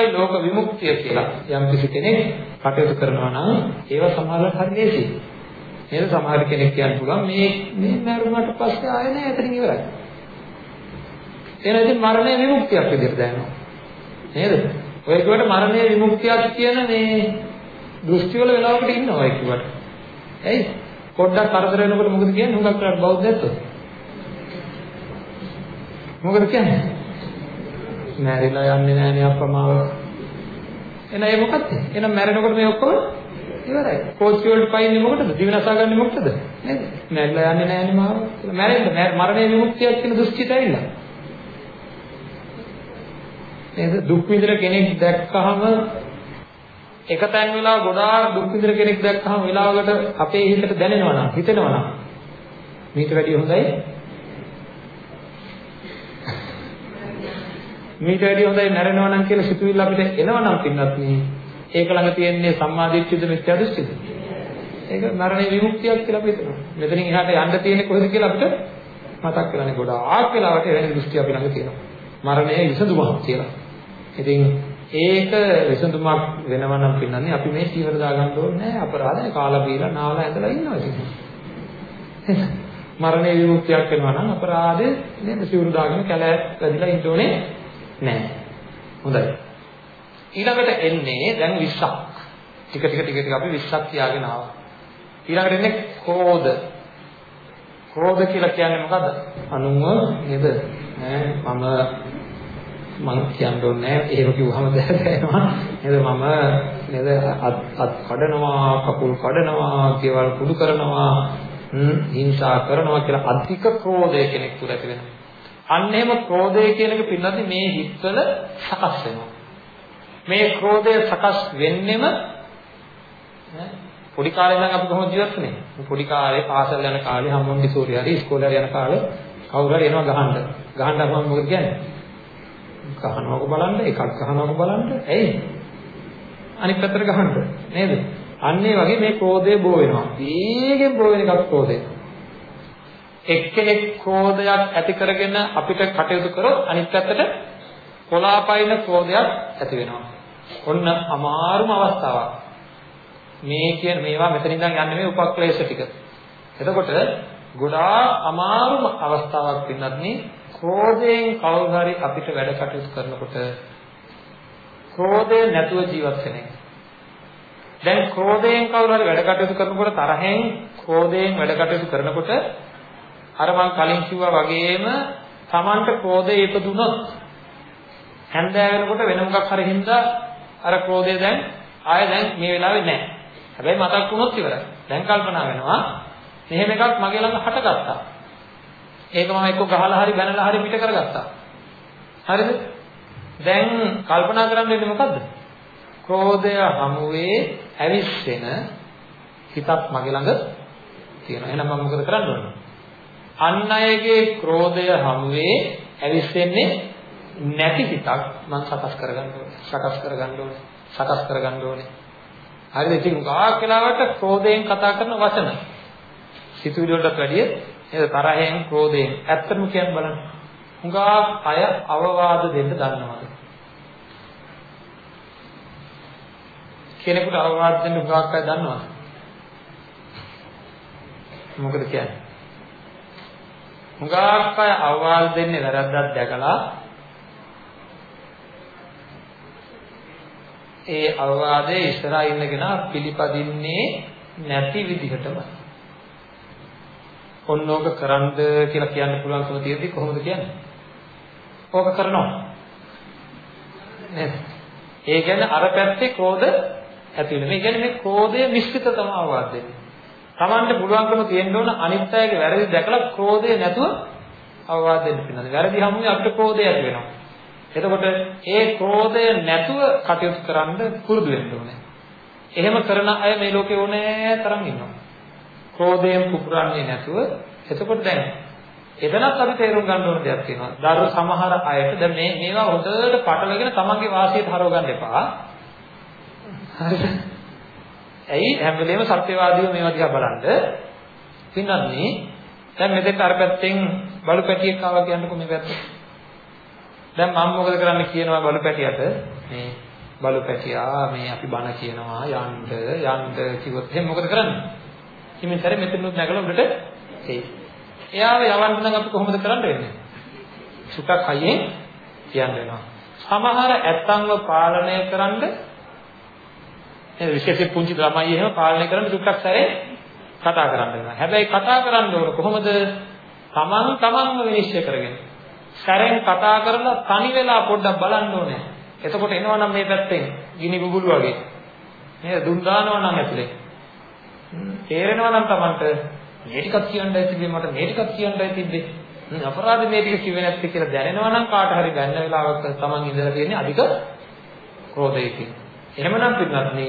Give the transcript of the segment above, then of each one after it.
ඒකයි ලෝක විමුක්තිය කියලා යම් කිසි කෙනෙක් කටයුතු කරනවා නම් ඒව සමහරවිට හරි ලේසියි. නේද? සමහර කෙනෙක් කියන්න පුළුවන් මේ මේ මරුණාට පස්සේ ආයෙ නෑ එතනින් ඉවරයි. එහෙනම් ඉතින් මරණය විමුක්තියක් විදිහට දැනෙනවා. නේද? ඔය කිව්වට මරණය විමුක්තියක් කියන මේ දෘෂ්ටි වල වෙලාවකට ඉන්නවා ඔය කිව්වට. ඇයි? පොඩ්ඩක් කරදර වෙනකොට මොකද කියන්නේ? හුඟක් කරලා බෞද්ධයත්. මොකද කියන්නේ? මැරිලා යන්නේ නෑනේ අප්‍රමාව. එහෙනම් ඒ මොකක්ද? එහෙනම් මැරෙනකොට මේ ඔක්කොම ඉවරයි. කෝච්චි වලට පයින්නේ මොකටද? දිවිනසා ගන්න මොකටද? නේද? මැරිලා යන්නේ නෑනේ මාව. මැරෙන්න මරණය විමුක්තියක් කියන දෘෂ්ටියට ඇවිල්ලා. නේද? දුක් විඳින කෙනෙක් දැක්කහම එකතැන් වෙලා ගොඩාක් දුක් විඳින කෙනෙක් දැක්කහම වෙලාවකට අපේ හිතට දැනෙනවා නම් හිතෙනවා නම් මේක වැඩිය හොඳයි මේක වැඩිය හොඳයි මැරෙනවා නම් කියලා සිතුවිල්ල අපිට එනවා නම් පින්නත් නේ ඒක ළඟ තියෙන්නේ සම්මාදිට්ඨියද මිත්‍යා දෘෂ්ටිද ඒක මරණය විමුක්තියක් කියලා අපි හිතනවා. මෙතනින් එහාට යන්න තියෙන්නේ කොහෙද කියලා අපිට මතක් කරගන්න ගොඩාක් වෙලාවට එවැනි දෘෂ්ටි අපි ළඟ තියෙනවා. මරණය විසඳුමක් කියලා. ඉතින් ඒක විසඳුමක් වෙනවා නම් පින්නන්නේ අපි මේ චීවර දාගන්න ඕනේ නැහැ අපරාධනේ කාලා බීලා නාවලා ඇඳලා ඉන්නවා ඉතින්. මරණය විමුක්තියක් වෙනවා නම් අපරාධේ නේද? සිවුරු දාගෙන කැලෑ වැදිලා ඉන්න ඕනේ. නැහැ. හොඳයි. ඊළඟට එන්නේ දැන් 20ක්. ටික ටික ටික ටික අපි 20ක් තියාගෙන ආවා. ඊළඟට එන්නේ ක්‍රෝධ. ක්‍රෝධ කියලා කියන්නේ මොකද්ද? අනුන්ව නේද? ඈ මම මං කියන්න ඕනේ නැහැ. එහෙම කිව්වහම දැනෙනවා. නේද මම නේද අත් අත් කඩනවා, කකුල් කඩනවා, දේවල් කුඩු කරනවා, හිංසා කරනවා කියලා අධික ක්‍රෝධය කෙනෙක් තුළ ඇති වෙනවා. අන්න එහෙම ක්‍රෝධය කියන එක පින්නදී මේ හිත්වල සකස් වෙනවා. මේ ක්‍රෝධය සකස් වෙන්නෙම පොඩි කාලේ ඉඳන් අපි කොහොමද ජීවත් වෙන්නේ? පොඩි කාලේ පාසල් යන කාලේ හැමෝන්දි සූර්ය හරි ඉස්කෝලේ යන කාලේ කවුරු හරි එනවා ගහන්න. ගහන්න අපම මොකද කියන්නේ? ගහනවක බලන්න, එකක් ගහනවක බලන්න. ඇයි? අනිත් පැත්තට ගහන්න. නේද? අන්න ඒ වගේ මේ ක්‍රෝධය බෝ වෙනවා. වේගෙන් බෝ වෙන එකක් ක්‍රෝධය. එක්කෙනෙක් ක්‍රෝධයක් ඇති කරගෙන අපිට කටයුතු කරොත් අනිත් පැත්තට කොලාපයින ක්‍රෝධයක් ඇති වෙනවා. ඔන්න අමාරුම අවස්ථාවක්. මේ කියන මේවා මෙතන ඉඳන් යන්නේ මේ උපක්ලේශ ටික. එතකොට ගොඩාක් අමාරුම අවස්ථාවක් වෙනත් නේ ක්‍රෝධයෙන් කවුරු හරි අපිට වැඩ කටයුතු කරනකොට ක්‍රෝධය නැතුව ජීවත් වෙන එක. දැන් ක්‍රෝධයෙන් කවුරු හරි වැඩ කටයුතු කරනකොට තරහෙන් ක්‍රෝධයෙන් වැඩ කටයුතු කරනකොට අර මං කලින් කිව්වා වගේම Tamanට ක්‍රෝධය ඉපදුනොත් හැන්දෑ වෙනකොට වෙන මොකක් හරි හින්දා අර ක්‍රෝධය දැන් ආය දැන් මේ වෙලාවේ නැහැ. හැබැයි මතක් වුණොත් ඉවරයි. දැන් කල්පනා වෙනවා මෙහෙම එකක් මගේ ළඟ හටගත්තා. ඒක මම එක්ක ගහලා හරි බැනලා හරි පිට කරගත්තා. හරිද? දැන් කල්පනා කරන්න වෙන්නේ මොකද්ද? ක්‍රෝධය හමුවේ ඇවිස්සෙන හිතක් මගේ ළඟ තියෙනවා. එහෙනම් මම මොකද කරන්න ඕනේ? අන් අයගේ ක්‍රෝධය හමුවේ ඇවිස්සෙන්නේ නැති හිතක් මම සකස් කරගන්න ඕනේ. සකස් කරගන්න ඕනේ. සකස් කරගන්න ඕනේ. හරිද? ඉතින් ගාක් වෙලාවට ක්‍රෝධයෙන් කතා කරන වචන සිතුවිලි වලට වැඩිය නේද තරහෙන් ක්‍රෝධයෙන් ඇත්තම කියන්න බලන්න. හුඟා අය අවවාද දෙන්න දන්නවද? කෙනෙකුට අවවාද දෙන්න හුඟක් අය දන්නවද? මොකද කියන්නේ? හුඟක් අය අවවාද දෙන්නේ වැරද්දක් දැකලා ඒ අවවාදයේ ඉස්සරහා ඉන්නගෙන පිළිපදින්නේ නැති විදිහටම ඔන්නෝක කරන්ද කියලා කියන්න පුළුවන්කම තියෙද්දි කොහොමද කියන්නේ? ඕක කරනවා. නේද? ඒ කියන්නේ අර පැත්තේ ක්‍රෝධ ඇති වෙනවා. මේ කියන්නේ මේ ක්‍රෝධය මිශ්‍රිත තමයි අවවාද දෙන්නේ. Tamanට පුළුවන්කම තියෙන්න ඕන අනිත් අයගේ වැරදි දැකලා ක්‍රෝධය නැතුව අවවාද දෙන්න පින්නද. වැරදි හැමුවේ අපිට ක්‍රෝධය ඇති වෙනවා. එතකොට ඒ ක්‍රෝධය නැතුව කටයුතු කරන්න පුරුදු වෙන්න ඕනේ. එහෙම කරන අය මේ ලෝකේ ඕනෑ තරම් ඉන්නවා. ක්‍රෝධයෙන් පුපුරන්නේ නැතුව එතකොට දැන් එතනත් අපි තේරුම් ගන්න ඕන දෙයක් තියෙනවා. දරු සමහර අයට දැන් මේ මේවා හොඳට පටලගෙන තමන්ගේ වාසියට හරව ගන්න එපා. හරිද? ඇයි හැම වෙලේම සත්‍යවාදීව මේවා දිහා බලන්න. පින්නන්නේ දැන් මෙතෙක් අර පැත්තෙන් බලු පැටියෙක් ආවා කියන්නකො මේ පැත්තට. දැන් මම මොකද කරන්න කියනවා බලු පැටියට මේ බලු පැටියා මේ අපි බණ කියනවා යන්න යන්න කිව්වොත් එහෙනම් මොකද කරන්නේ? හිමින්තර මෙතනුත් නැගලා උඩට එයි. එයාව යවන්න නම් අපි කොහොමද කරන්න වෙන්නේ? සුටක් හයියෙන් කියන්න වෙනවා. සමහර ඇත්තන්ව පාලනය කරන්න ඒ විශේෂයෙන් පුංචි ළමයි එහෙම පාලනය කරන්න සුටක් සැරේ කතා කරන්න වෙනවා. හැබැයි කතා කරන්න ඕන කොහොමද? තමන් තමන්ව විනිශ්චය කරගෙන. සැරෙන් කතා කරලා තනි වෙලා පොඩ්ඩක් බලන්න ඕනේ. එතකොට එනවනම් මේ පැත්තෙන් ගිනි බුබුලු වගේ. නේද? දුම් දානවා නම් ඇතුලේ. තේරෙනවා නම් Tamanට මේ ටිකක් කියන්නයි තිබ්බේ මට මේ ටිකක් කියන්නයි තිබ්බේ. අපරාධ මේ ටික කිව්වේ නැත්තේ කියලා දැනෙනවා නම් කාට හරි ගන්න වෙලාවක Taman ඉඳලා තියෙන්නේ අධික ක්‍රෝධයකින්. එහෙමනම් පිටනත්නි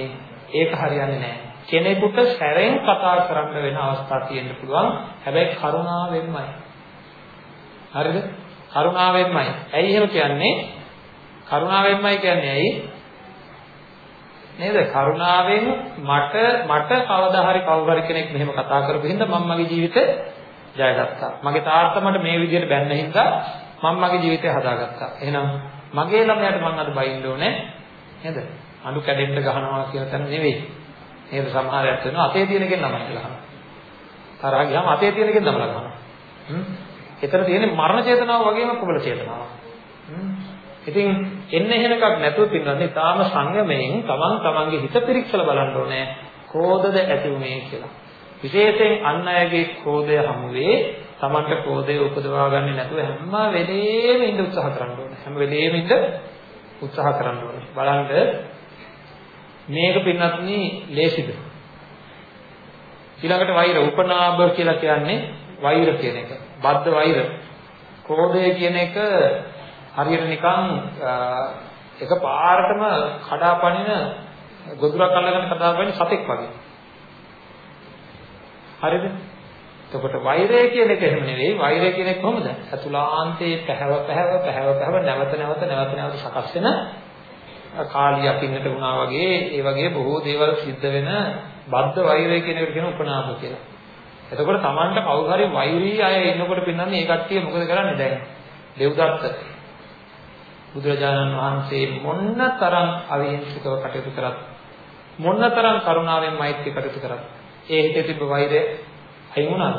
ඒක හරියන්නේ නැහැ. කෙනෙකුට සැරෙන් කතා කරන්න වෙන අවස්ථා තියෙන්න පුළුවන්. හැබැයි කරුණාවෙන්මයි. හරිද? කරුණාවෙන්මයි. ඇයි එහෙම කියන්නේ? කරුණාවෙන්මයි කියන්නේ ඇයි? නේද? කරුණාවෙන් මට මට කවදා හරි කවුරු හරි කෙනෙක් මෙහෙම කතා කරපු හින්දා මම මගේ ජීවිතේ ජයගත්තා. මගේ තාත්තා මට මේ විදිහට බැන්න හින්දා මම මගේ ජීවිතය හදාගත්තා. එහෙනම් මගේ ළමයාට මම අද බයින්න ඕනේ නේද? අඬු කැඩෙන්න ගහනවා කියන තැන නෙවෙයි. නේද? සමහරයක් වෙනවා අතේ තියෙන කෙන ළමයි කියලා අහනවා. තරහා ගියාම අතේ තියෙන කෙන ළමලා ගහනවා. හ්ම්. එතන තියෙන්නේ මරණ චේතනාව වගේම කුබල චේතනාව. හ්ම්. ඉතින් එන්න එහෙන එකක් නැතුව පින්නන්නේ තාම සංයමයෙන් තමන් තමන්ගේ හිත පිරික්සලා බලන්න ඕනේ කෝධද ඇති උනේ කියලා. විශේෂයෙන් අන් අයගේ ක්‍රෝධය හමුවේ Tamanට ක්‍රෝධය උපදවා ගන්නේ නැතුව හැම වෙලේම ඉඳ උත්සාහ කරන්න ඕනේ. හැම වෙලේම ඉඳ උත්සාහ කරන්න ඕනේ. බලන්න මේක පින්වත්නි ලේසිද? ඊළඟට වෛර උපනාභ කියලා කියන්නේ වෛර කියන එක. බද්ධ වෛර. ක්‍රෝධය කියන එක හරියට නිකන් එක පාරටම කඩාපනින ගොදුරක් අල්ලගෙන කඩාපනින සතෙක් වගේ. හරිද? එතකොට වෛරය කියන එක එහෙම නෙවෙයි. වෛරය කියන එක කොහොමද? අතුලාන්තයේ පැහැව පැහැව පැහැව පැහැව නැවත නැවත නැවත නැවත සකස් වෙන කාලියක් ඉන්නට වුණා වගේ ඒ වගේ බොහෝ දේවල් සිද්ධ වෙන බද්ධ වෛරය කියන එකට කියන උපනාම කියලා. එතකොට Tamanට කවුරු හරි වෛරී අය ඉන්නකොට පින්නන්නේ මේ කට්ටිය මොකද කරන්නේ දැන්? දෙව්දත්ත බුදුරජාණන් වහන්සේ මොන්න තරම් අවිහිංසකව කටයුතු කරත් මොන්න තරම් කරුණාවෙන් මෛත්‍රී කටයුතු කරත් ඒ හිතේ තිබ්බ වෛරය අයින් වුණාද?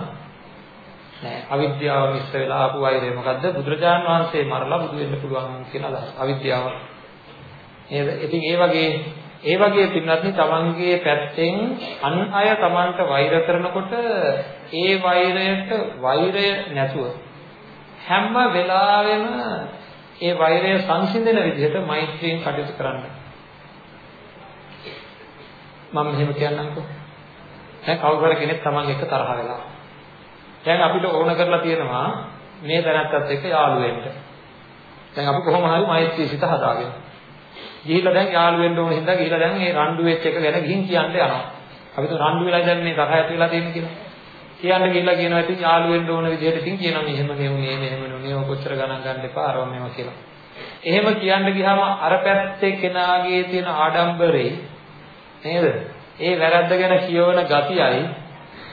නෑ. අවිද්‍යාව මිශ්‍ර වෙලා ආපු වෛරය මොකද්ද? බුදුරජාණන් වහන්සේ මරලා බුදු වෙන්න පුළුවන් කියන අදහස. අවිද්‍යාව. නේද? ඉතින් ඒ වගේ ඒ වගේ පින්වත්නි තමන්ගේ පැත්තෙන් අන් අය තමන්ට වෛර කරනකොට ඒ වෛරයට වෛරය නැතුව හැම වෙලාවෙම ඒ වෛරය සංසිඳන විදිහට මෛත්‍රියෙන් කටයුතු කරන්න. මම මෙහෙම කියන්නම්කෝ. දැන් කවුරු හරි කෙනෙක් Taman එක තරහ වෙලා. දැන් අපිට ඕන කරලා තියෙනවා මේ දැනත්තත් එක්ක යාළු වෙන්න. දැන් අපි කොහොම හරි මෛත්‍රී සිත හදාගෙන. ගිහිල්ලා දැන් යාළු වෙන්න ඕන හින්දා ගිහිල්ලා දැන් මේ රණ්ඩු වෙච්ච එක ගැන ගිහින් කියන්න යනවා. අපි તો රණ්ඩු වෙලා දැන් මේ තරහ ඇති වෙලා තියෙන කියලා. කියන්න ගිහිල්ලා කියනවා ඉතින් යාළු වෙන්න ඕන විදිහට ඉතින් කියනවා මෙහෙම නෙවුනේ මෙහෙම නෙවුනේ ඔය කොච්චර ගණන් ගන්න එපා අරව මේව කියලා. එහෙම කියන්න ගියාම අර පැත්තේ කෙනාගේ තියෙන ආඩම්බරේ නේද? ඒ වැරද්ද ගැන කියවන ගතියයි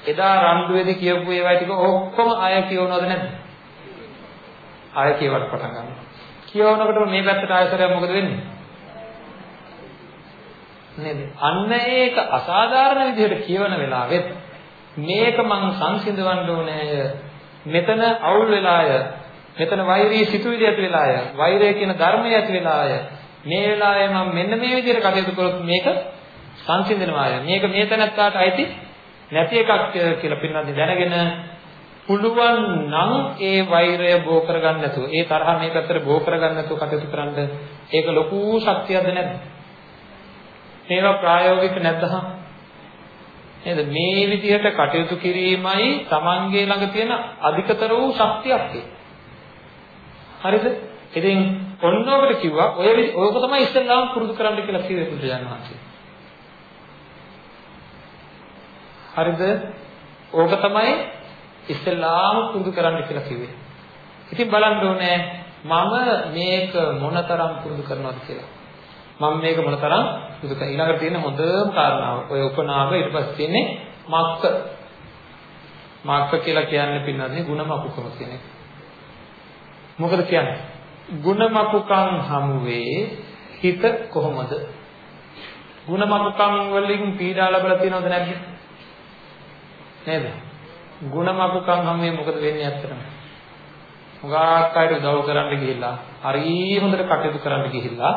එදා රණ්ඩුවේදී කියපු ඒවා ටික ඔක්කොම අය කියවනවද නැද්ද? ආය කියවට පටන් ගන්නවා. කියවනකොට මේ පැත්තට ආයතරයක් මොකද වෙන්නේ? නේද? අන්න ඒක අසාධාරණ විදිහට කියවන වෙලාවෙත් මේක මං සංසිඳවන්න ඕනේ. මෙතන අවුල් වෙලාය. මෙතන වෛරී සිතුවිලි ඇති වෙලාය. වෛරය කියන ධර්මය ඇති වෙලාය. මේ වෙලාවේ මම මෙන්න මේ විදිහට කටයුතු කරොත් මේක සංසිඳනවා. මේක මේ තැනත්තාට අයිති නැති එකක් කියලා පින්නත් දැනගෙන පුළුවන් නම් ඒ වෛරය බෝ කරගන්න නැතුව ඒ තරහ මේ පැත්තට බෝ කරගන්න නැතුව කටයුතු කරන්න ඒක ලොකු ශක්තියක්ද නැද්ද? මේවා ප්‍රායෝගික නැත්නම් නේද මේ විදිහට කටයුතු කිරීමයි Tamange ළඟ තියෙන අධිකතර වූ ශක්තියක් හරිද? ඉතින් ඔන්නෝකට කිව්වා ඔය ඔයක තමයි ඉස්සෙල්ලාම පුරුදු කරන්න කියලා කිව්වේ බුදුජානක වහන්සේ. හරිද? ඕක තමයි ඉස්සෙල්ලාම පුරුදු කරන්න කියලා කිව්වේ. ඉතින් බලන්න ඕනේ මම මේක මොනතරම් පුරුදු කරනවද කියලා. මම මේක මොනතරම් සුදු කරා. ඊළඟට තියෙන හොඳම කාරණාව. ඔය උපනාම ඊට පස්සේ තියෙන්නේ මක්ක. මක්ක කියලා කියන්නේ පින්නන්නේ ಗುಣමකුකම කියන එක. මොකද කියන්නේ? ಗುಣමකුකම් හමුවේ හිත කොහොමද? ಗುಣමකුකම් වලින් පීඩා ලැබලා තියෙනවද නැද්ද? නේද? ಗುಣමකුකම් හමුවේ මොකද වෙන්නේ ඇත්තටම? හුඟක් අයට උදව් කරන්න ගිහිල්ලා හරි හොඳට කටයුතු කරන්න ගිහිල්ලා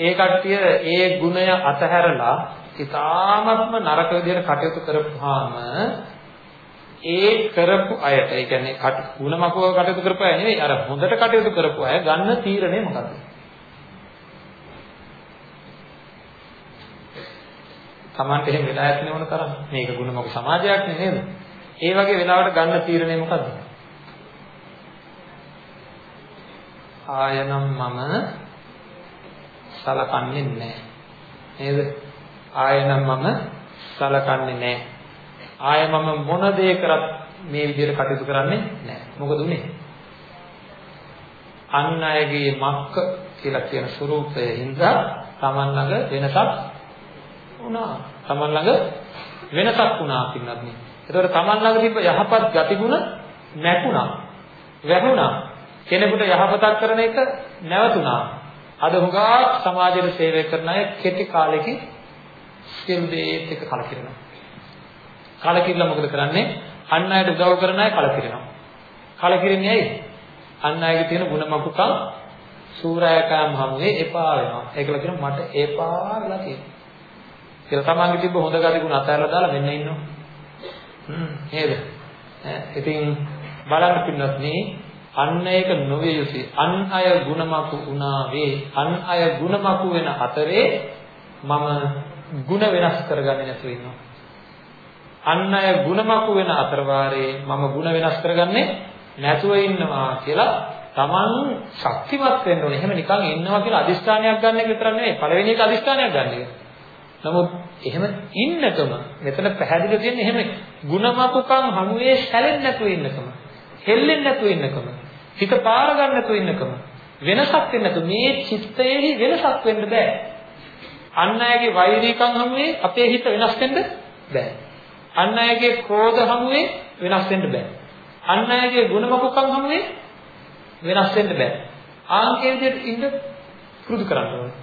ඒ කට්ටිය ඒ ගුණය අතහැරලා ඉතාමත්ම නරක විදියට කටයුතු කරපුවාම ඒ කරපු අයට ඒ කියන්නේ ගුණමකව කටයුතු කරපු අය නෙවෙයි අර හොඳට කටයුතු කරපු අය ගන්න තීරණය මොකක්ද? Tamanට එහෙම වෙලා ඇති නෙවෙන තරම් මේක ගුණමක සමාජයක් නේද? ඒ වගේ වෙලාවට ගන්න තීරණය මොකක්ද? ආයනම් මම සලකන්නේ නැහැ. නේද? ආයනම් මම සලකන්නේ නැහැ. ආය මම මොන දේ කරත් මේ විදිහට කටයුතු කරන්නේ නැහැ. මොකද උනේ? අන් අයගේ මක්ක කියලා කියන ස්වરૂපයේ හින්දා Taman ළඟ වෙනසක් වුණා. Taman ළඟ වෙනසක් වුණා පින්නත් නේ. ඒතකොට Taman ළඟ තිබ්බ යහපත් ගතිගුණ නැකුණා. වැහුණා. කෙනෙකුට යහපතක් කරන එක නැවතුණා. අද හුඟක් සමාජයට සේවය කරන අය කෙටි කාලෙකින් සියලු දේත් එක කලකිරෙනවා. කලකිරලා මොකද කරන්නේ? අන් අයට උදව් කරන අය කලකිරෙනවා. කලකිරෙන්නේ ඇයි? අන් අයගේ තියෙන ಗುಣමකුකම් සූරායකම් හැමේ එපා වෙනවා. ඒකල කියන මට එපා වෙලා තියෙනවා. කියලා තමන්ගේ තිබ්බ හොඳ ගති ගුණ අතහැරලා දාලා මෙන්න ඉන්නවා. හ්ම් නේද? ඉතින් බලන්න පින්නත් නේ අන්න ඒක නොවේ යුතුයි. අන් අය ಗುಣමකු උනාවේ අන් අය ಗುಣමකු වෙන අතරේ මම ಗುಣ වෙනස් කරගන්නේ නැතුව ඉන්නවා. අන් අය ಗುಣමකු වෙන අතරවාරේ මම ಗುಣ වෙනස් කරගන්නේ නැතුව ඉන්නවා කියලා තමන් ශක්තිමත් වෙන්න ඕනේ. එහෙම නිකන් ඉන්නවා කියලා අදිස්ථානයක් ගන්න එක විතර නෙවෙයි. පළවෙනි එක අදිස්ථානයක් ගන්න එක. නමුත් එහෙම ඉන්නකම මෙතන පැහැදිලිව තියෙන්නේ එහෙම ಗುಣමකුකම් හමුවේ සැලෙන්නේ නැතුව ඉන්නකම. හෙල්ලෙන්නේ නැතුව ඉන්නකම. හිත පාර ගන්න නැතුව ඉන්නකම. වෙනසක් වෙන්නේ නැතුව මේ චිත්තයේ වෙනසක් වෙන්න බෑ. අන් අයගේ වෛරීකම් හමුවේ අපේ හිත වෙනස් වෙන්න බෑ. අන් අයගේ ක්‍රෝධ හමුවේ වෙනස් වෙන්න බෑ. අන් අයගේ ගුණමකුකම් හමුවේ වෙනස් වෙන්න බෑ. ආන්කේ විදිහට ඉන්න පුරුදු කරන්න ඕනේ.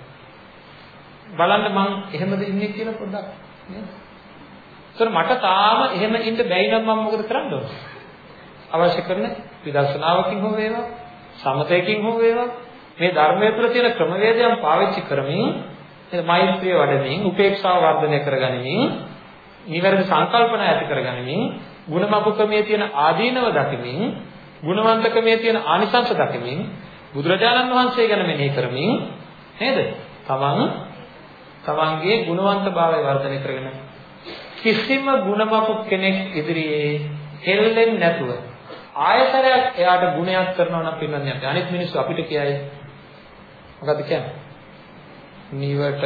බලන්න මං එහෙමද ඉන්නේ කියලා පොඩ්ඩක් නේද? ඒතර මට තාම එහෙම ඉන්න බැයි නම් මම මොකද කරන්න ඕනේ? අවශ්‍ය කරන විදර්ශනාවකින් හෝ වේවා, සමතයකින් හෝ වේවා මේ ධර්මයේ තුල තියෙන ක්‍රමවේදයන් පාවිච්චි කරමින් එතන මෛත්‍රිය වඩමින් උපේක්ෂාව වර්ධනය කරගනිමින් නිවැරදි සංකල්පන ඇති කරගනිමින් ಗುಣමකුකමේ තියෙන ආදීනව දකිමින් ගුණවන්තකමේ තියෙන ආනිසංස දකිමින් බුදුරජාණන් වහන්සේ ගැන මෙනෙහි කරමින් නේද? තමන් තමන්ගේ ගුණවන්තභාවය වර්ධනය කරගෙන කිසිම ගුණමකුක් කෙනෙක් ඉදිරියේ හෙල්ලෙන්නේ නැතුව ආයතරයක් එයාට ගුණයක් කරනවා නම් පින්නන්නේ අනිත් මිනිස්සු අපිට කියයි මොකද්ද කියන්නේ? නිවට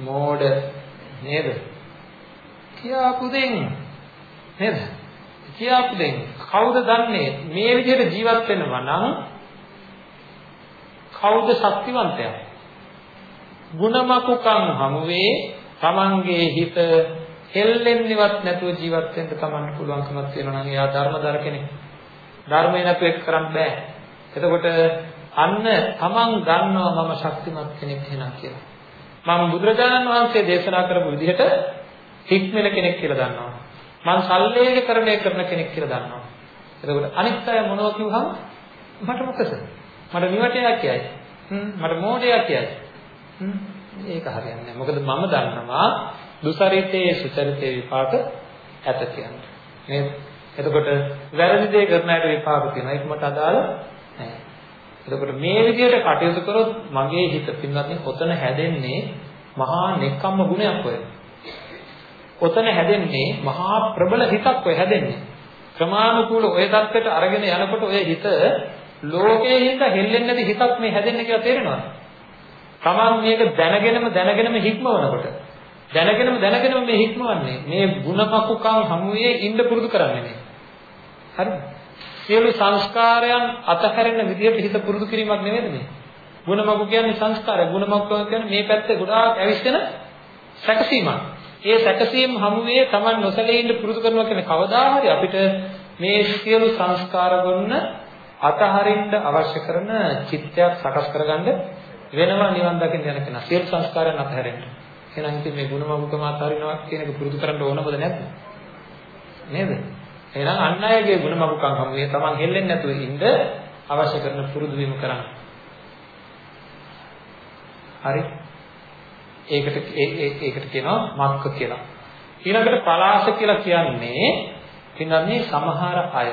මෝඩ නේද? කියාපු දෙන්න නේද? කියාපු දෙන්න කවුද දන්නේ මේ විදිහට ජීවත් වෙනවා නම් කවුද ශක්තිවන්තයා? ಗುಣමකුකම් හමුවේ Tamanගේ හිත හෙල්ලෙන්නේවත් නැතුව ජීවත් වෙන්න Tamanට පුළුවන්කමක් තියෙනවා නම් එයා ධර්මදර කෙනෙක්. ධර්මය නැතුව ඒක කරන්න බෑ. එතකොට අන්න Taman ගන්නවා මම ශක්තිමත් කෙනෙක් වෙනවා කියලා. මම බුදුරජාණන් වහන්සේ දේශනා කරපු විදිහට හික්මෙන කෙනෙක් කියලා දන්නවා. මං සල්ලේකකරණය කරන කෙනෙක් කියලා දන්නවා. එතකොට අනිත් අය මොනවා කිව්වහම මට මොකද? මට නිවටයක් කියයි. මට මෝඩයක් කියයි. ඒක හරියන්නේ නැහැ. මොකද මම දන්නවා දුසරිතේ සුචරිතේ විපාක ඇත කියන්නේ. නේද? එතකොට වැරදි දේ කරන අයට විපාක තියෙනවා. ඒකමට අදාළ නැහැ. එතකොට මේ විදිහට කටයුතු කරොත් මගේ හිත පින්වත්නි ඔතන හැදෙන්නේ මහා නෙක්කම්ම ගුණයක් ඔය. ඔතන හැදෙන්නේ මහා ප්‍රබල හිතක් ඔය හැදෙන්නේ. ක්‍රමානුකූල ඔය தත්ත්වයට අරගෙන යනකොට ඔය හිත ලෝකයේ හිත හෙල්ලෙන්නේ නැති හිතක් මේ හැදෙන්නේ කියලා තේරෙනවා. Taman මේක දැනගෙනම දැනගෙනම හික්මවනකොට දැනගෙනම දැනගෙනම මේ හික්මවන්නේ මේ ಗುಣපකුකම් හමුවේ ඉන්න පුරුදු කරන්නේ නේ. හරිද? සියලු සංස්කාරයන් අතහැරෙන විදිහට හිත පුරුදු කිරීමක් නෙමෙයිද මේ? ගුණමගු කියන්නේ සංස්කාරය. ගුණමග්ග කියන්නේ මේ පැත්තේ ගොඩාක් ඇවිස්සෙන සැකසීමක්. ඒ සැකසීම් හමුවේ Taman නොසලී ඉඳ පුරුදු කරනවා කියන්නේ කවදා හරි අපිට මේ සියලු සංස්කාර ගොන්න අතහරින්න අවශ්‍ය කරන චිත්තයක් සකස් කරගන්න වෙනවා නිවන් දකින්න යන කෙනා. සියලු සංස්කාරයන් අතහැරෙන්න. එහෙනම් ඉතින් මේ ගුණමග්ගකම අතහරිනවා කියන එක පුරුදු කරන්න ඕනවද නැද්ද? නේද? එහෙනම් අන් අයගේ ගුණමග්ගකම් හැම තමන් හෙල්ලෙන්නේ නැතුව ඉන්න අවශ්‍ය කරන පුරුදු වීම කරන්න. හරි? ඒකට ඒකට කියනවා මක්ක කියලා. ඊළඟට පලාස කියලා කියන්නේ පින්නන්නේ සමහර අය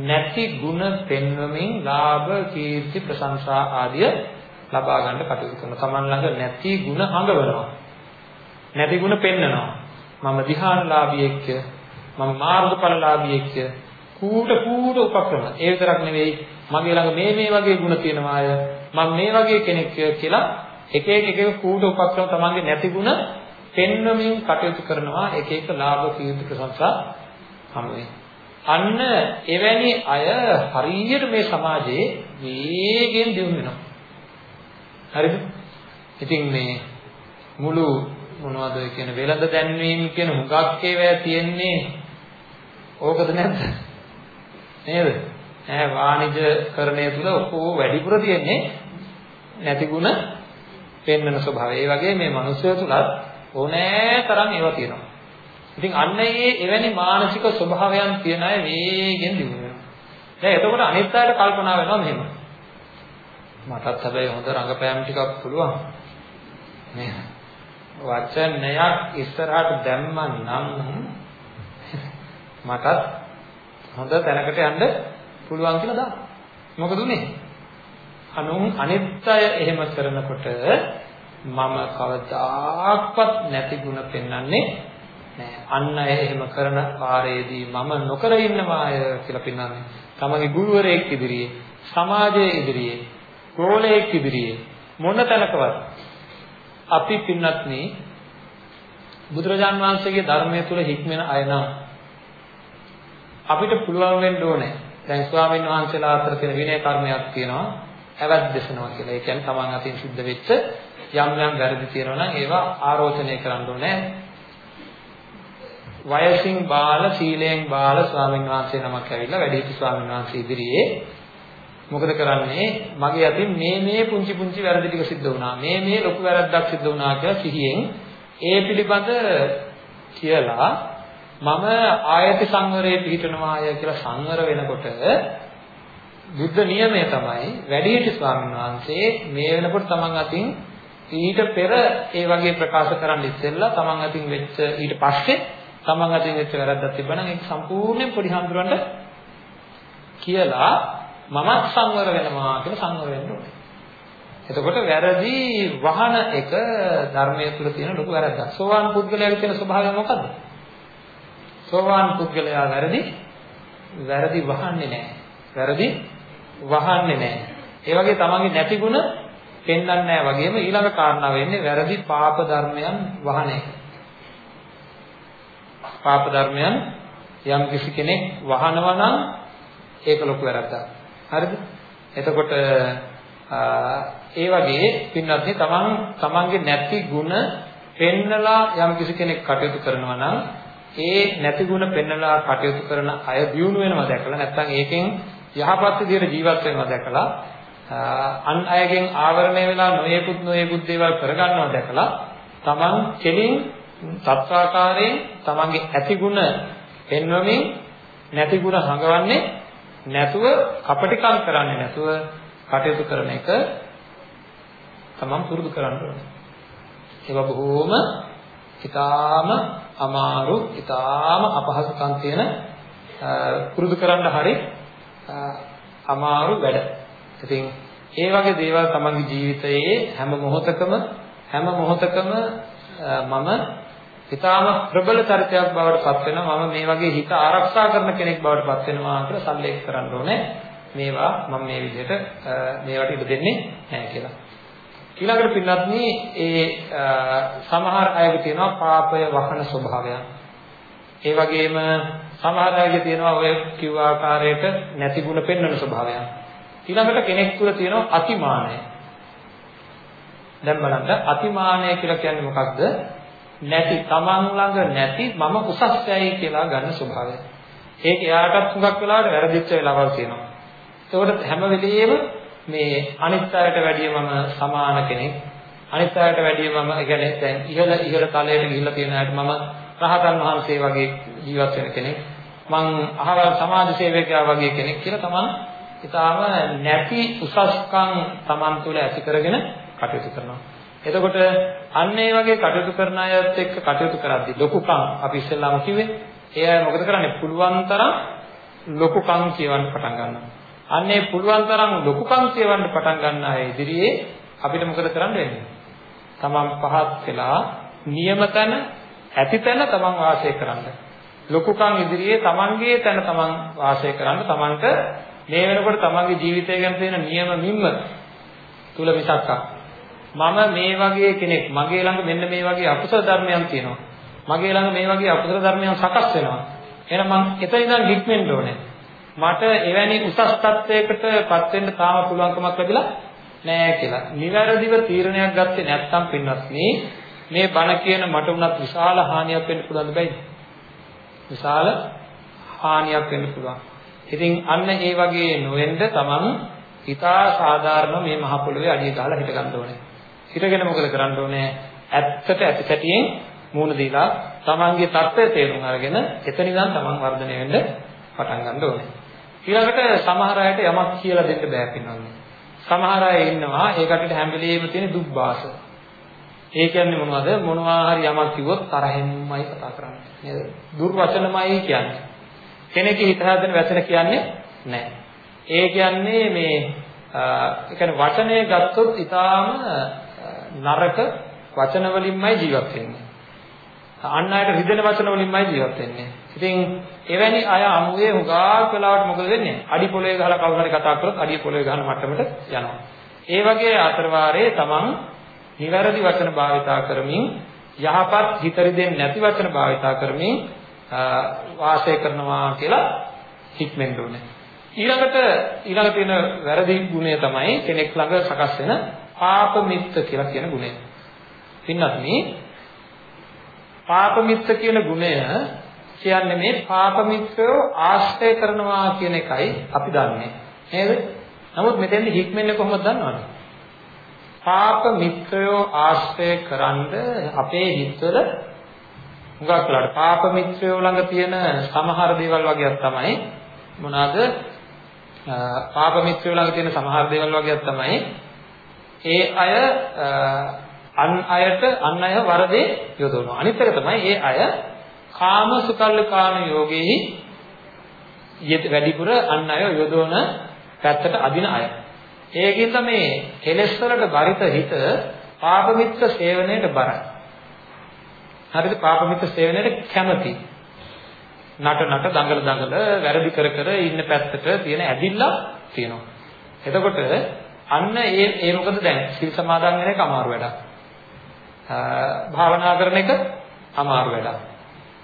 නැති ಗುಣ පෙන්වමින් ලාභ කීර්ති ප්‍රශංසා ආදිය ලබා ගන්න කටයුතු කරනවා. Taman ළඟ නැති ಗುಣ හඟවනවා. නැති ಗುಣ පෙන්නනවා. මම ධ්‍යානලාභියෙක්ය. මම මාර්ගඵලලාභියෙක්ය. කූට කූට උපක්‍රම. ඒ විතරක් නෙවෙයි මගේ ළඟ මේ මේ වගේ ಗುಣ තියෙනවා අය. මම මේ වගේ කෙනෙක් කියලා එක එක එක එක කූට උපක්‍රම තමන්ගේ නැති ಗುಣ පෙන්වමින් කටයුතු කරනවා එක එක ලාභ කීර්ති ප්‍රශංසා හමුවේ. අන්න එවැනි අය හරියට මේ සමාජයේ වේගෙන් දියුණු වෙනවා. හරිද? ඉතින් මේ මුළු මොනවද කියන වෙළඳ දැන්වීම කියන හුඟක් ඒවා තියෙන්නේ ඕකද නැද්ද? නේද? ඈ වාණිජකරණය තුල ඔක්කොම වැඩිපුර තියෙන්නේ නැති ಗುಣ පෙන්වන ස්වභාවය. ඒ වගේ මේ මිනිස්සු තුලත් ඕනෑ තරම් ඒවා තියෙනවා. ඉතින් අන්න ඒ එවැනි මානසික ස්වභාවයන් තියෙන අය වේගෙන් දිනු වෙනවා. දැන් එතකොට අනිත් අයට කල්පනා වෙනවා මෙහෙම. මටත් හැබැයි හොඳ රංගපෑම් ටිකක් පුළුවන්. නේද? වචනයක් ඉස්සරහට දැම්මම නම් මටත් හොඳ තැනකට යන්න පුළුවන් කියලා දාන්න. මොකද උනේ? අනුන් අනිත් අය එහෙම කරනකොට මම කවදාක්වත් නැති ಗುಣ පෙන්වන්නේ නෑ. අන්න අය එහෙම කරන කාර්යයේදී මම නොකර ඉන්නවාය කියලා පෙන්වන්නේ. තමගේ ගුරුවරයෙක් ඉදිරියේ, සමාජයේ ඉදිරියේ, ගෝලයෙක් ඉදිරියේ මොන තැනකවත් අපි පින්නත්නි බුදුරජාන් වහන්සේගේ ධර්මයේ තුල හික්මෙන අය නම් අපිට පුළුවන් වෙන්න ඕනේ. දැන් ස්වාමීන් වහන්සේලා අතර තියෙන විනය කර්මයක් තියෙනවා. ඇවැද්දසනවා කියලා. ඒ කියන්නේ තමන් අතින් සිද්ධ වෙච්ච යම් යම් වැරදි තියෙනවා නම් ඒවා ආරෝචනය කරන්න ඕනේ. වයසින් බාල සීලයෙන් බාල ස්වාමීන් වහන්සේ නමක් ඇවිල්ලා වැඩිහිටි ස්වාමීන් වහන්සේ ඉදිරියේ මොකද කරන්නේ මගේ අතින් මේ මේ පුංචි පුංචි වැරදි ටික සිද්ධ වුණා මේ මේ ලොකු වැරද්දක් සිද්ධ වුණා කියලා සිහියෙන් ඒ පිළිබඳ කියලා මම ආයති සංවරයේ පිළිටනවාය කියලා සංවර වෙනකොට බුද්ධ නියමය තමයි වැඩිහිටි ස්වාමීන් වහන්සේ මේ වෙනකොට තමන් අතින් ඊට පෙර ඒ වගේ ප්‍රකාශ කරන්න ඉස්සෙල්ලා තමන් අතින් වෙච්ච ඊට පස්සේ තමන් අතින් වෙච්ච වැරද්දක් තිබ්බනම් ඒක සම්පූර්ණයෙන් පොඩි හඳුරන්න කියලා මමත් සංවර වෙනවා කියලා සංවර වෙන්න ඕනේ. එතකොට වැරදි වහන එක ධර්මයේ තුල තියෙන ලොකු වැරද්දක්. සෝවාන් පුද්ගලයාගේ තියෙන ස්වභාවය මොකද්ද? සෝවාන් පුද්ගලයා වැරදි වැරදි වහන්නේ නැහැ. වැරදි වහන්නේ නැහැ. ඒ වගේ තමන්ගේ නැති ගුණ පෙන්වන්නේ නැහැ වගේම ඊළඟ කාරණාව වෙන්නේ වැරදි පාප ධර්මයන් වහන එක. පාප ධර්මයන් යම් කිසි කෙනෙක් වහනවා නම් ඒක ලොකු වැරද්දක්. හරිද? එතකොට ඒ වගේ පින්වත්නි තමන් තමන්ගේ නැති ගුණ පෙන්නලා යම් කිසි කෙනෙක් කටයුතු කරනවා නම් ඒ නැති ಗುಣ පෙන්නලා කටයුතු කරන අය දියුණු වෙනවා දැකලා නැත්නම් ඒකෙන් යහපත් විදිහට ජීවත් වෙනවා දැකලා අන් අයගෙන් ආවරණය වෙලා නොයෙකුත් නොයෙකුත් දේවල් කරගන්නවා දැකලා තමන් කෙලින් සත්‍වාකාරයෙන් තමන්ගේ ඇතිගුණ පෙන්වමින් නැතිගුණ හඟවන්නේ නැතුව කපටිකම් කරන්නේ නැතුව කටයුතු කරන එක තමන් පුරුදු කරන්න ඕනේ. ඒක බොහොම ඊටාම අමාරු ඊටාම අපහසුකම් තියෙන පුරුදු කරන්න හරි අමාරු වැඩ. ඉතින් ඒ වගේ දේවල් තමන්ගේ ජීවිතයේ හැම මොහොතකම හැම මොහොතකම මම ඊටාම ප්‍රබල චරිතයක් බවට පත් වෙනවා මම මේ වගේ හිත ආරක්ෂා කරන කෙනෙක් බවට පත් වෙනවා කියලා සල්ලේඛ කරන්න ඕනේ මේවා මම මේ විදිහට මේවට ඉඩ දෙන්නේ නැහැ කියලා. ඊළඟට පින්වත්නි ඒ සමහර අයගේ තියෙනවා පාපය වහන ස්වභාවයක්. ඒ වගේම සමහර අයගේ තියෙනවා ඔය කිව්ව ආකාරයට නැති ಗುಣ පෙන්වන ස්වභාවයක්. ඊළඟට කෙනෙක් තුළ තියෙනවා අතිමානය. දැන් බලන්න අතිමානය කියලා කියන්නේ මොකක්ද? නැති තමන් ළඟ නැති මම උසස් යයි කියලා ගන්න ස්වභාවය. ඒක එයාටත් හුඟක් වෙලාවට වැරදිච්ච වෙලාවල් තියෙනවා. ඒකට හැම වෙලෙම මේ අනිත් අයට වැඩිය මම සමාන කෙනෙක්. අනිත් අයට වැඩිය මම කියන්නේ දැන් ඉහළ ඉහළ තලයට ගිහිල්ලා තියෙන අයට මම රහතන් වහන්සේ වගේ ජීවත් වෙන කෙනෙක්. මං අහවල් සමාජ සේවකයා වගේ කෙනෙක් කියලා තමන් ඊටාම නැති උසස්කම් තමන් තුළ ඇති කරගෙන කටයුතු කරනවා. එතකොට අන්න ඒ වගේ කටයුතු කරන අයත් එක්ක කටයුතු කරද්දී ලොකුකම් අපි ඉස්සෙල්ලාම කිව්වේ ඒ අය මොකද කරන්නේ පුළුවන් තරම් ලොකුකම් කියවන්න පටන් ගන්නවා. අන්නේ පුළුවන් තරම් ලොකුකම් කියවන්න පටන් ගන්න අය ඉදිරියේ අපිට මොකද කරන්න වෙන්නේ? තමන් පහත් වෙලා නියම තැන ඇති තැන තමන් වාසය කරන්න. ලොකුකම් ඉදිරියේ තමන්ගේ තැන තමන් වාසය කරන්න. තමන්ට මේ වෙනකොට තමන්ගේ ජීවිතය ගැන තියෙන නියම මිම්ම තුල මිසක්කා මම මේ වගේ කෙනෙක් මගේ ළඟ මෙන්න මේ වගේ අකුසල ධර්මයන් තියෙනවා. මගේ ළඟ මේ වගේ අකුසල ධර්මයන් සකස් වෙනවා. එහෙනම් මං එතන ඉඳන් හික්මෙන්න ඕනේ. මට එවැනි උසස් තත්වයකටපත් වෙන්න තාම පුළුවන්කමක් ලැබිලා නෑ කියලා. නිවැරදිව තීරණයක් ගත්තේ නැත්නම් පින්වත්නි මේ බණ කියන මට උනත් විශාල හානියක් වෙන්න පුළුවන් බෑයි. විශාල හානියක් වෙන්න පුළුවන්. ඉතින් අන්න ඒ වගේ නොවෙන්න තමන් හිතා සාධාරණ මේ මහ පොළොවේ අඩිය ගහලා හිට ගන්න ඕනේ. හිටගෙන මොකද කරන්න ඕනේ? ඇත්තට ඇති සැටියෙන් මූණ දීලා තමන්ගේ தත්ත්වය තේරුම් අරගෙන එතන ඉඳන් තමන් වර්ධනය වෙන්න පටන් ගන්න ඕනේ. ඊළඟට සමහර අයට යමක් කියලා දෙන්න බෑ පින්නන්නේ. සමහර අය ඉන්නවා ඒ කටට හැම වෙලෙම තියෙන දුක්බාස. ඒ කියන්නේ මොනවද? මොනවා හරි යමක් කිව්වොත් තරහෙන්මයි කතා කරන්නේ. නේද? දුර්වචනමයි කියන්නේ. කෙනෙක් හිත හදන වචන කියන්නේ නැහැ. ඒ කියන්නේ මේ ඒ කියන්නේ වචනය ගත්තොත් ඊටාම නරක වචන වලින්මයි ජීවත් වෙන්නේ. අන් අයට රිදෙන වචන වලින්මයි ජීවත් වෙන්නේ. ඉතින් එවැනි අය අමුවේ හුඟක් වෙලාවට මොකද වෙන්නේ? අඩි පොළවේ ගහලා කවුරු හරි කතා කරොත් අඩිය පොළවේ ගහන මට්ටමට යනවා. ඒ වගේ අතරවාරේ තමන් නිවැරදි වචන භාවිතා කරමින් යහපත් හිත රිදෙන්නේ නැති වචන භාවිතා කරමින් වාසය කරනවා කියලා හික්මෙන්න ඕනේ. ඊළඟට ඊළඟ තියෙන වැරදි ගුණය තමයි කෙනෙක් ළඟ සකස් වෙන පාප මිත්‍ර කියලා කියන ගුණය. පින්නත් මේ පාප මිත්‍ර කියන ගුණය කියන්නේ මේ පාප මිත්‍රයෝ ආශ්‍රය කරනවා කියන එකයි අපි දන්නේ. නේද? නමුත් මෙතෙන්දි හික්මන්නේ කොහොමද දන්නවද? පාප මිත්‍රයෝ ආශ්‍රය කරන්ද අපේ හිතවල හුඟක් වෙලාවට පාප මිත්‍රයෝ ළඟ තියෙන සමහර දේවල් වගේක් තමයි මොනවාද? පාප මිත්‍රයෝ ළඟ තියෙන සමහර දේවල් වගේක් තමයි ඒ අය අන් අයට අන් අය වරදේ යොදවනවා. අනිත් එක තමයි ඒ අය කාම සුකල්ලකාන යෝගේහි යෙද වැඩිපුර අන් අය යොදවන පැත්තට අදින අය. ඒකින් තමයි කෙලෙස් වලට බරිත හිත පාපමිත්‍ර සේවනයේට බරයි. හරිද පාපමිත්‍ර සේවනයේට කැමති. නට නට දඟල දඟල වැරදි කර කර ඉන්න පැත්තට තියෙන ඇදිල්ල තියෙනවා. එතකොට අන්න ඒ ඒ මොකද දැන් සිල් සමාදන් වෙන එක අමාරු වැඩක්. භාවනා කරන එක අමාරු වැඩක්.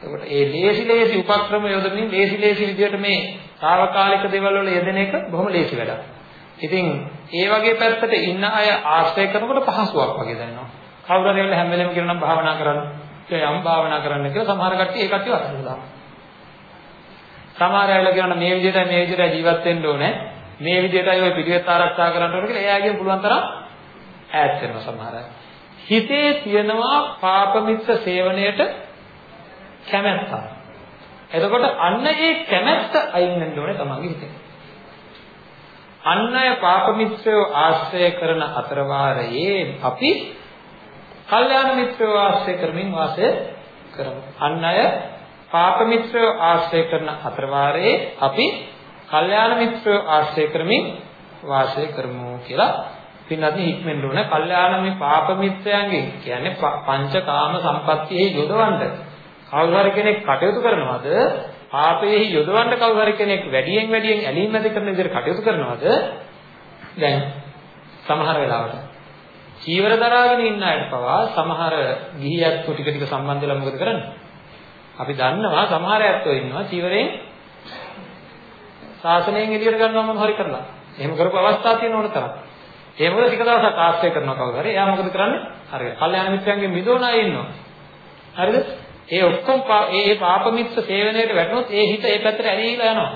එතකොට ඒ ලේසි ලේසි උපක්‍රම යොදමින් ලේසි ලේසි විදිහට මේ తాවකාලික දේවල් වල යෙදෙන එක බොහොම ලේසි වැඩක්. ඉතින් ඒ වගේ පැත්තට ඉන්න අය ආශ්‍රය කරනකොට පහසුවක් වගේ දැනෙනවා. කවුරු හරි හැම වෙලෙම කියනවා නම් භාවනා කරන්න. ඒ යම් භාවනා කරන්න කියලා සමහර කට්ටිය ඒ කට්ටිය අසුලා. සමහර අය කියනවා මේ විදිහට මේ විදිහට ජීවත් වෙන්න ඕනේ. මේ විදිහටයි ඔය පිටිවෙත් ආරක්ෂා කරන්න ඕනේ කියලා එයාගෙන් පුළුවන් තරම් ඈත් වෙනවා සමහර අය. හිතේ තියෙනවා පාපමිත්‍ර සේවනයේට කැමැත්ත. එතකොට අන්න ඒ කැමැත්ත අයින් වෙන්න ඕනේ තමන්ගේ හිතේ. අන්න අය පාපමිත්‍රයෝ ආශ්‍රය කරන අතරවාරයේ අපි කල්යාණ මිත්‍රයෝ ආශ්‍රය කරමින් වාසය කරමු. අන්න අය පාපමිත්‍රයෝ ආශ්‍රය කරන අතරවාරයේ අපි කල්යාණ මිත්‍රයෝ ආශ්‍රය කරමින් වාසය කරමු කියලා පින්වත්නි හික්මෙන්න ඕන. කල්යාණ මේ පාප මිත්‍රයන්ගෙන් කියන්නේ පංචකාම සම්පත්තියේ යොදවන්න. කවුරු හරි කෙනෙක් කටයුතු කරනවද? පාපයේ යොදවන්න කවුරු හරි කෙනෙක් වැඩියෙන් වැඩියෙන් ඇලීම් ඇති කරන විදිහට කටයුතු කරනවද? දැන් සමහර වෙලාවට චීවර දරාගෙන ඉන්න අයට පවා සමහර ගිහියත් ටික ටික සම්බන්ධ වෙලා මොකද කරන්නේ? අපි දන්නවා සමහර ඇත්තෝ ඉන්නවා චීවරයෙන් ශාසනයෙන් එළියට ගන්නවා මොන හරි කරලා. එහෙම කරපු අවස්ථා තියෙන ඕන තරම්. ඒ මොකද ටික දවසක් ආශ්‍රය කරනවා කවුරු හරි. එයා මොකද කරන්නේ? හරියට. කල්යාණ මිත්‍රයන්ගෙන් මිදෝන අය ඉන්නවා. හරිද? ඒ ඔක්කොම ඒ ඒ පාප මිත්‍ර සේවනයේට වැටුනොත් ඒ හිත ඒ පැත්තට ඇලීලා යනවා.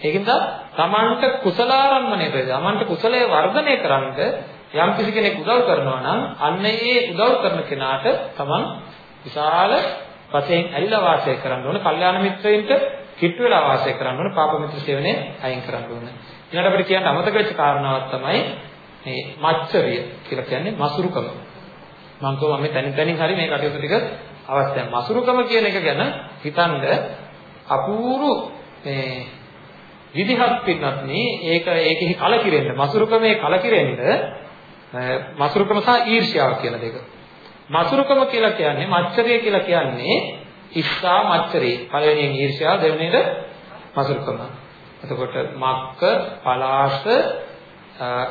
ඒකින්ද තමන්ට කුසලාරම්මණයට තමන්ට කුසලයේ වර්ධනය කරන්නට යම් කිසි කෙනෙක් උදව් කරනවා නම් අන්න ඒ උදව් කරන කෙනාට තමන් විශාල වශයෙන් ඇලිලා වාසය කරන්න ඕන. කල්යාණ මිත්‍රයින්ට කිට්ටු වෙලා වාසය කරන්න ඕන. පාප මිත්‍ර සේවනයේ අයින් කරන්න ඕන. ඊළඟට අපිට කියන්න අමතක වෙච්ච කාරණාවක් තමයි මේ මච්චරිය කියලා කියන්නේ මසුරුකම. මම කියවා මේ තනින් තනින් හරි මේ කටයුතු ටික අවශ්‍යයි. මසුරුකම කියන එක ගැන හිතනද අපූරු මේ විදිහක් පින්නත් නේ ඒක ඒකෙහි කලකිරෙන්න මසුරුකමේ කලකිරෙන්න මසුරුකම සහ ඊර්ෂ්‍යාව කියන දෙක. මසුරුකම කියලා කියන්නේ මච්චරිය කියලා කියන්නේ ඉස්සා මච්චරේ පළවෙනියෙන් ඊර්ෂ්‍යාව දෙවෙනියට මසුරුකම. එතකොට මක්ක පලාස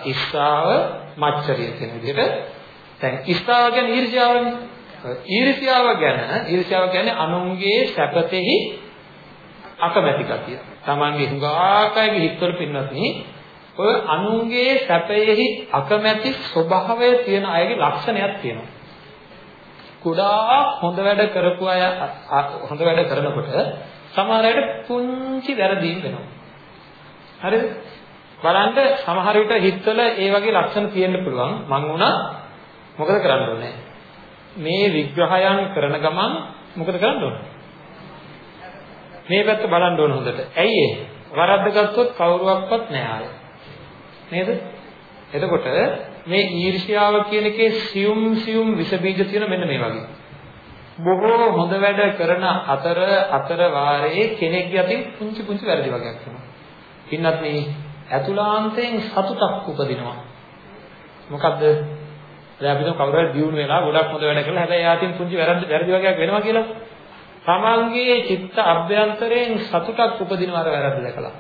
ඉස්සාව මච්චරිය කියන විදිහට දැන් ඉස්සාව කියන්නේ ඊර්ෂ්‍යාවනේ. ඊර්ෂ්‍යාව ගැන ඊර්ෂ්‍යාව කියන්නේ අනුන්ගේ සැපතෙහි අකමැති ගතිය. Tamange හුඟාකයිගේ හිතවල පින්නත් ඔය අනුන්ගේ සැපයෙහි අකමැති ස්වභාවය තියෙන අයගේ ලක්ෂණයක් තියෙනවා. කුඩා හොඳ වැඩ කරපු අය හොඳ වැඩ කරනකොට සමහර අයට පුංචි වැරදීම් වෙනවා. හරිද? බලන්න සමහර විට හිතවල ඒ වගේ ලක්ෂණ තියෙන්න පුළුවන්. මං වුණා මොකද කරන්න ඕනේ? මේ විග්‍රහයන් කරන ගමන් මොකද කරන්න ඕනේ? මේ පැත්ත බලන්න ඕන හොඳට. ඇයි ඒ? වරද්ද ගත්තොත් කවුරුවක්වත් නෑ ආයේ. නේද? එතකොට මේ ඊර්ෂ්‍යාව කියන එකේ සියුම් සියුම් විස බීජ තියෙන මෙන්න මේ වගේ. බොහෝ හොඳ වැඩ කරන අතර අතර වාරයේ කෙනෙක්ගේ අතින් පුංචි පුංචි වැරදි වගේක් වෙනවා. පින්නත් මේ ඇතුලාන්තයෙන් සතුටක් උපදිනවා. මොකද්ද? දැන් අපි හිතමු කවුරු හරි දියුණු වෙලා ගොඩක් හොඳ වැඩ කළා. හැබැයි යාතින් පුංචි වැරදි වැරදි වගේක් වෙනවා කියලා. තමන්ගේ චිත්ත අභ්‍යන්තරයෙන් සතුටක් උපදිනවා අර වැරද්ද දැකලා.